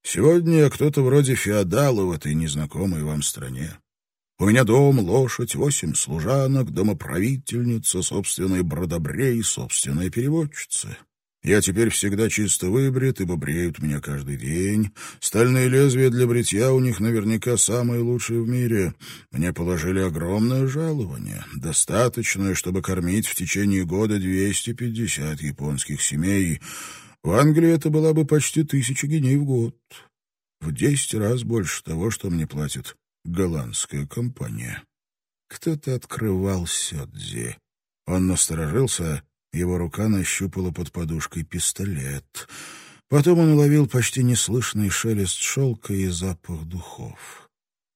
[SPEAKER 1] Сегодня я кто-то вроде феодала в этой незнакомой вам стране. У меня дом, лошадь, восемь служанок, домоправительница, собственный бродобрей собственная переводчица. Я теперь всегда чисто выбрит, ибо бреют меня каждый день. Стальные лезвия для бритья у них наверняка самые лучшие в мире. Мне положили огромное жалование, достаточное, чтобы кормить в течение года 250 японских семей. В Англии это была бы почти тысяча геней в год. В десять раз больше того, что мне платит голландская компания. Кто-то открывал Сёдзи. Он насторожился его рука нащупала под подушкой пистолет. Потом он уловил почти неслышный шелест шелка и запах духов.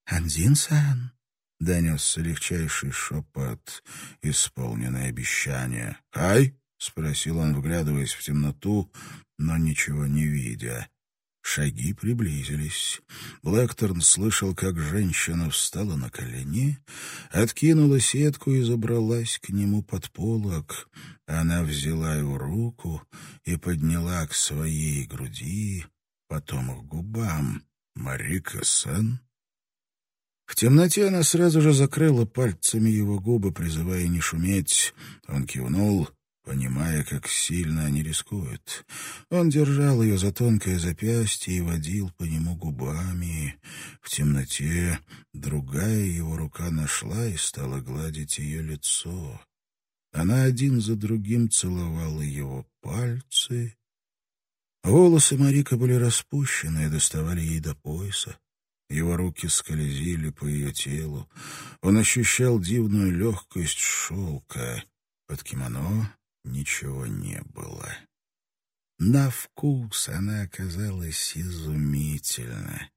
[SPEAKER 1] «Анзин-сан?» — донесся легчайший шепот, исполненное обещание. «Ай?» — спросил он, вглядываясь в темноту, но ничего не видя. Шаги приблизились. Блэкторн слышал, как женщина встала на колени, откинула сетку и забралась к нему под полок. Она взяла его руку и подняла к своей груди, потом к губам. «Марика Сен?» В темноте она сразу же закрыла пальцами его губы, призывая не шуметь. Он кивнул, понимая, как сильно они рискуют. Он держал ее за тонкое запястье и водил по нему губами. В темноте другая его рука нашла и стала гладить ее лицо. Она один за другим целовала его пальцы. Волосы Марика были распущены и доставали ей до пояса. Его руки скользили по ее телу. Он ощущал дивную легкость шелка. Под кимоно ничего не было. На вкус она оказалась изумительна.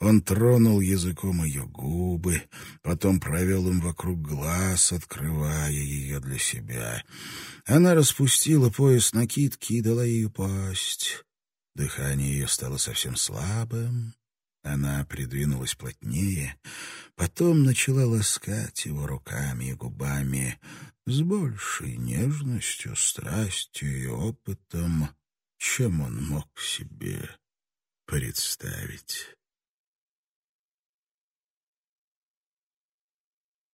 [SPEAKER 1] Он тронул языком ее губы, потом провел им вокруг глаз, открывая ее для себя. Она распустила пояс накидки и дала ей упасть. Дыхание ее стало совсем слабым. Она придвинулась плотнее, потом начала ласкать его руками и губами с большей нежностью, страстью и опытом, чем он мог себе представить.